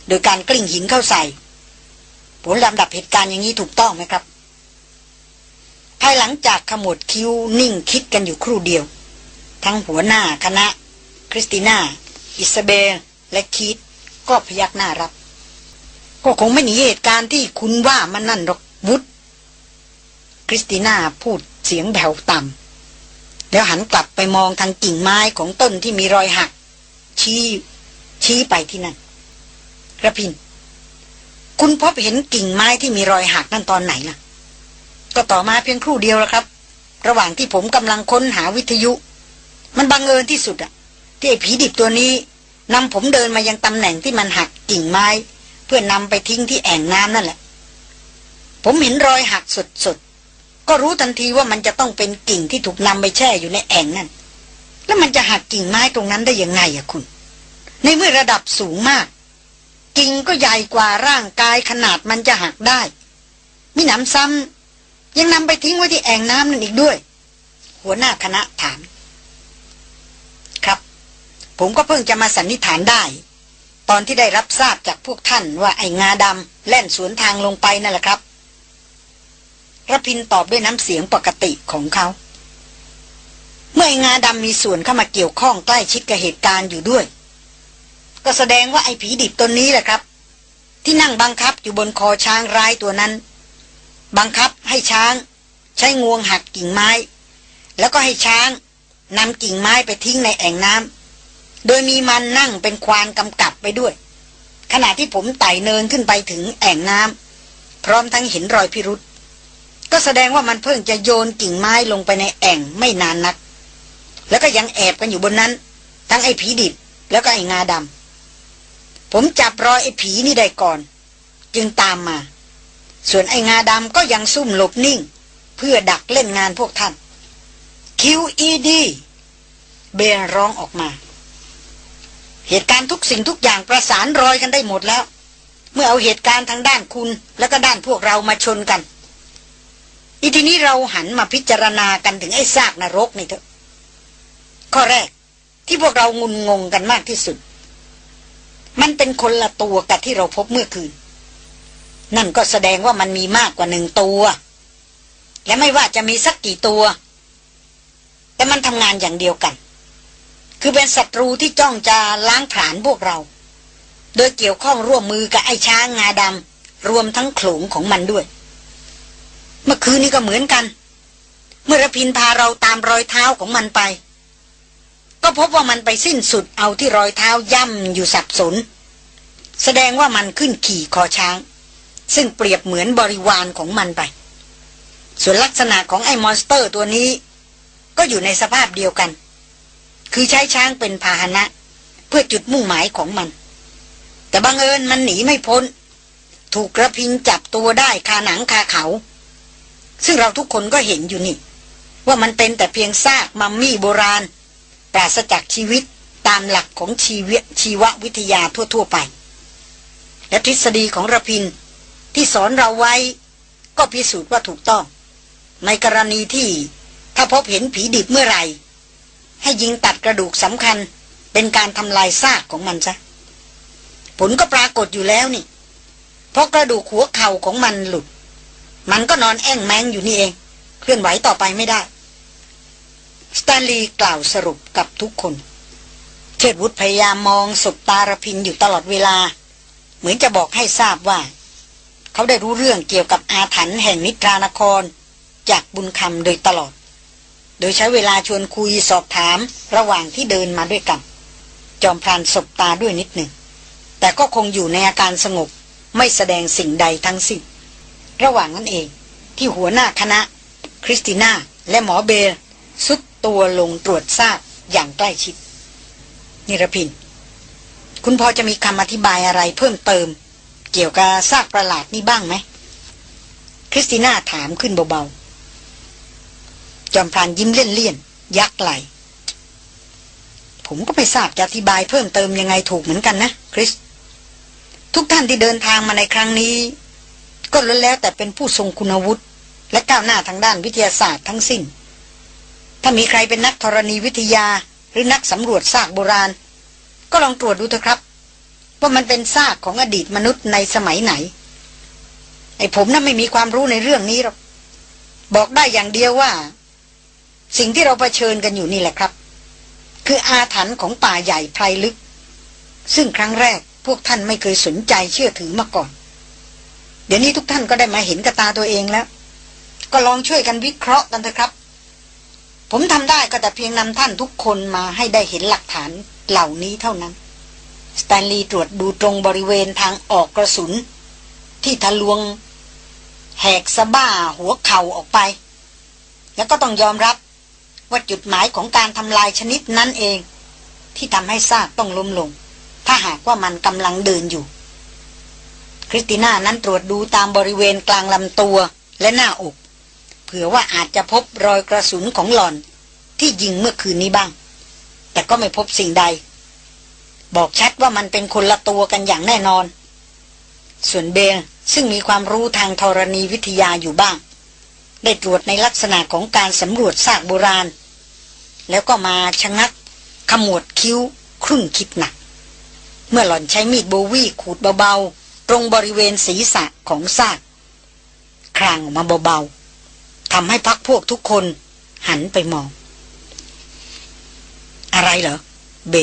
โดยการกลิ้งหินเข้าใส่ ผลลำดับเหตุการณ์อย่างนี้ถูกต้องไหมครับ ภายหลังจากขมวดคิ้วนิ่งคิดกันอยู่ครู่เดียว ทั้งหัวหน้าคณะ คริสติน่า อิซาเบล และคีตก็พยักหน้ารับ ก็คงไม่หนีเหตุการณ์ที่คุณว่ามันนั่นหรอกวุฒคริสติน่าพูดเสียงแผ่วต่ำแล้วหันกลับไปมองทางกิ่งไม้ของต้นที่มีรอยหัก ชี้ ชี้ไปที่นั่นกระพิน คุณพบเห็นกิ่งไม้ที่มีรอยหักนั่นตอนไหนล่ะ ก็ต่อมาเพียงครู่เดียวแล้วครับ ระหว่างที่ผมกำลังค้นหาวิทยุ มันบังเอิญที่สุดอะที่ไอ้ผีดิบตัวนี้นำผมเดินมายังตำแหน่งที่มันหักกิ่งไม้ เพื่อนำไปทิ้งที่แอ่งน้ำนั่นแหละ ผมเห็นรอยหักสดๆก็รู้ทันทีว่ามันจะต้องเป็นกิ่งที่ถูกนำไปแช่อยู่ในแอ่งนั่น แล้วมันจะหักกิ่งไม้ตรงนั้นได้ยังไงอะคุณ ในเมื่อระดับสูงมาก กิ่งก็ใหญ่กว่าร่างกายขนาดมันจะหักได้มีหนำซ้ำยังนำไปทิ้งไว้ที่แอ่งน้ำนั่นอีกด้วย หัวหน้าคณะถาม ครับ ผมก็เพิ่งจะมาสันนิษฐานได้ ตอนที่ได้รับทราบจากพวกท่านว่าไอ้งาดำแล่นสวนทางลงไปนั่นแหละครับรพินตอบด้วยน้ำเสียงปกติของเขา เมื่อไอ้งาดำมีส่วนเข้ามาเกี่ยวข้องใกล้ชิดกับเหตุการณ์อยู่ด้วย ก็แสดงว่าไอ้ผีดิบตัวนี้แหละครับ ที่นั่งบังคับอยู่บนคอช้างร้ายตัวนั้น บังคับให้ช้าง ใช้งวงหักกิ่งไม้ แล้วก็ให้ช้างนำกิ่งไม้ไปทิ้งในแอ่งน้ำโดยมีมันนั่งเป็นควานกำกับไปด้วย ขณะที่ผมไต่เนินขึ้นไปถึงแอ่งน้ำพร้อมทั้งเห็นรอยพิรุษก็แสดงว่ามันเพิ่งจะโยนกิ่งไม้ลงไปในแอ่งไม่นานนัก แล้วก็ยังแอบกันอยู่บนนั้น ทั้งไอ้ผีดิบแล้วก็ไอ้งาดำ ผมจับรอยไอ้ผีนี่ได้ก่อน จึงตามมา ส่วนไอ้งาดำก็ยังซุ่มหลบนิ่ง เพื่อดักเล่นงานพวกท่าน QED เบนร้องออกมา เหตุการณ์ทุกสิ่งทุกอย่างประสานรอยกันได้หมดแล้ว เมื่อเอาเหตุการณ์ทางด้านคุณ แล้วก็ด้านพวกเรามาชนกัน อีทีนี้เราหันมาพิจารณากันถึงไอ้ซากนรกนี่เถอะ ข้อแรกที่พวกเรางุนงงกันมากที่สุด มันเป็นคนละตัวกับที่เราพบเมื่อคืน นั่นก็แสดงว่ามันมีมากกว่าหนึ่งตัว และไม่ว่าจะมีสักกี่ตัว แต่มันทำงานอย่างเดียวกัน คือเป็นศัตรูที่จ้องจะล้างผลาญพวกเรา โดยเกี่ยวข้องร่วมมือกับไอ้ช้างงาดำรวมทั้งโขลงของมันด้วย เมื่อคืนนี้ก็เหมือนกัน เมื่อรพินพาเราตามรอยเท้าของมันไป ก็พบว่ามันไปสิ้นสุดเอาที่รอยเท้าย่ำอยู่สับสน แสดงว่ามันขึ้นขี่คอช้าง ซึ่งเปรียบเหมือนบริวารของมันไป ส่วนลักษณะของไอ้มอนสเตอร์ตัวนี้ ก็อยู่ในสภาพเดียวกัน คือใช้ช้างเป็นพาหนะ เพื่อจุดมุ่งหมายของมัน แต่บังเอิญมันหนีไม่พ้น ถูกกระพิงจับตัวได้คาหนังคาเขา ซึ่งเราทุกคนก็เห็นอยู่นี่ ว่ามันเป็นแต่เพียงซากมัมมี่โบราณ ปราศจากชีวิตตามหลักของชีวชีววิทยาทั่วๆไป และทฤษฎีของระพินที่สอนเราไว้ก็พิสูจน์ว่าถูกต้อง ในกรณีที่ถ้าพบเห็นผีดิบเมื่อไหร่ ให้ยิงตัดกระดูกสำคัญเป็นการทำลายซากของมันซะผลก็ปรากฏอยู่แล้วนี่ เพราะกระดูกหัวเข่าของมันหลุด มันก็นอนแอ่งแมงอยู่นี่เอง เคลื่อนไหวต่อไปไม่ได้ สแตนลีย์กล่าวสรุปกับทุกคน เชิดวุฒพยายามมองศบตารพินอยู่ตลอดเวลา เหมือนจะบอกให้ทราบว่า เขาได้รู้เรื่องเกี่ยวกับอาถรรพ์แห่งนิทรานคร จากบุญคำโดยตลอด โดยใช้เวลาชวนคุยสอบถามระหว่างที่เดินมาด้วยกัน จอมพรานสบตาด้วยนิดหนึ่ง แต่ก็คงอยู่ในอาการสงบไม่แสดงสิ่งใดทั้งสิ้นระหว่างนั้นเองที่หัวหน้าคณะ คริสติน่าและหมอเบลสุด ตัวลงตรวจทราบอย่างใกล้ชิด นิรพิน คุณพอจะมีคำอธิบายอะไรเพิ่มเติม เกี่ยวกับซากประหลาดนี้บ้างไหม คริสติน่าถามขึ้นเบาๆ จอมพรานยิ้มเลี่ยนๆ ยักไหล ผมก็ไม่ทราบจะอธิบายเพิ่มเติมยังไงถูกเหมือนกันนะ คริส ทุกท่านที่เดินทางมาในครั้งนี้ ก็ล้วนแล้วแต่เป็นผู้ทรงคุณวุฒิและก้าวหน้าทางด้านวิทยาศาสตร์ทั้งสิ้น ถ้ามีใครเป็นนักธรณีวิทยาหรือนักสำรวจซากโบราณ ก็ลองตรวจดูเถอะครับ ว่ามันเป็นซากของอดีตมนุษย์ในสมัยไหน ไอ้ผมน่ะไม่มีความรู้ในเรื่องนี้หรอกบอกได้อย่างเดียวว่า สิ่งที่เราเผชิญกันอยู่นี่แหละครับ คืออาถรรพ์ของป่าใหญ่ไพรลึก ซึ่งครั้งแรกพวกท่านไม่เคยสนใจเชื่อถือมาก่อน เดี๋ยวนี้ทุกท่านก็ได้มาเห็นกับตาตัวเองแล้ว ก็ลองช่วยกันวิเคราะห์กันเถอะครับ ผมทำได้ก็แต่เพียงนำท่านทุกคนมาให้ได้เห็นหลักฐานเหล่านี้เท่านั้น สแตนลีย์ตรวจดูตรงบริเวณทางออกกระสุน ที่ทะลวง แหกสะบ้าหัวเข่าออกไป แล้วก็ต้องยอมรับว่าจุดหมายของการทำลายชนิดนั้นเอง ที่ทำให้ซากต้องล้มลง ถ้าหากว่ามันกำลังเดินอยู่ คริสติน่านั้นตรวจดูตามบริเวณกลางลำตัวและหน้าอก เผื่อว่าอาจจะพบรอยกระสุนของหล่อน ที่ยิงเมื่อคืนนี้บ้าง แต่ก็ไม่พบสิ่งใด บอกชัดว่ามันเป็นคนละตัวกันอย่างแน่นอน ส่วนเบลซึ่งมีความรู้ทางธรณีวิทยาอยู่บ้าง ได้ตรวจในลักษณะของการสำรวจซากโบราณ แล้วก็มาชะงักขมวดคิ้วครึ่งคิดหนัก เมื่อหล่อนใช้มีดโบวี่ขูดเบาๆ ตรงบริเวณศีรษะของซากครางออกมาเบาๆ ทำให้พักพวกทุกคนหันไปมอง อะไรเหรอ เบล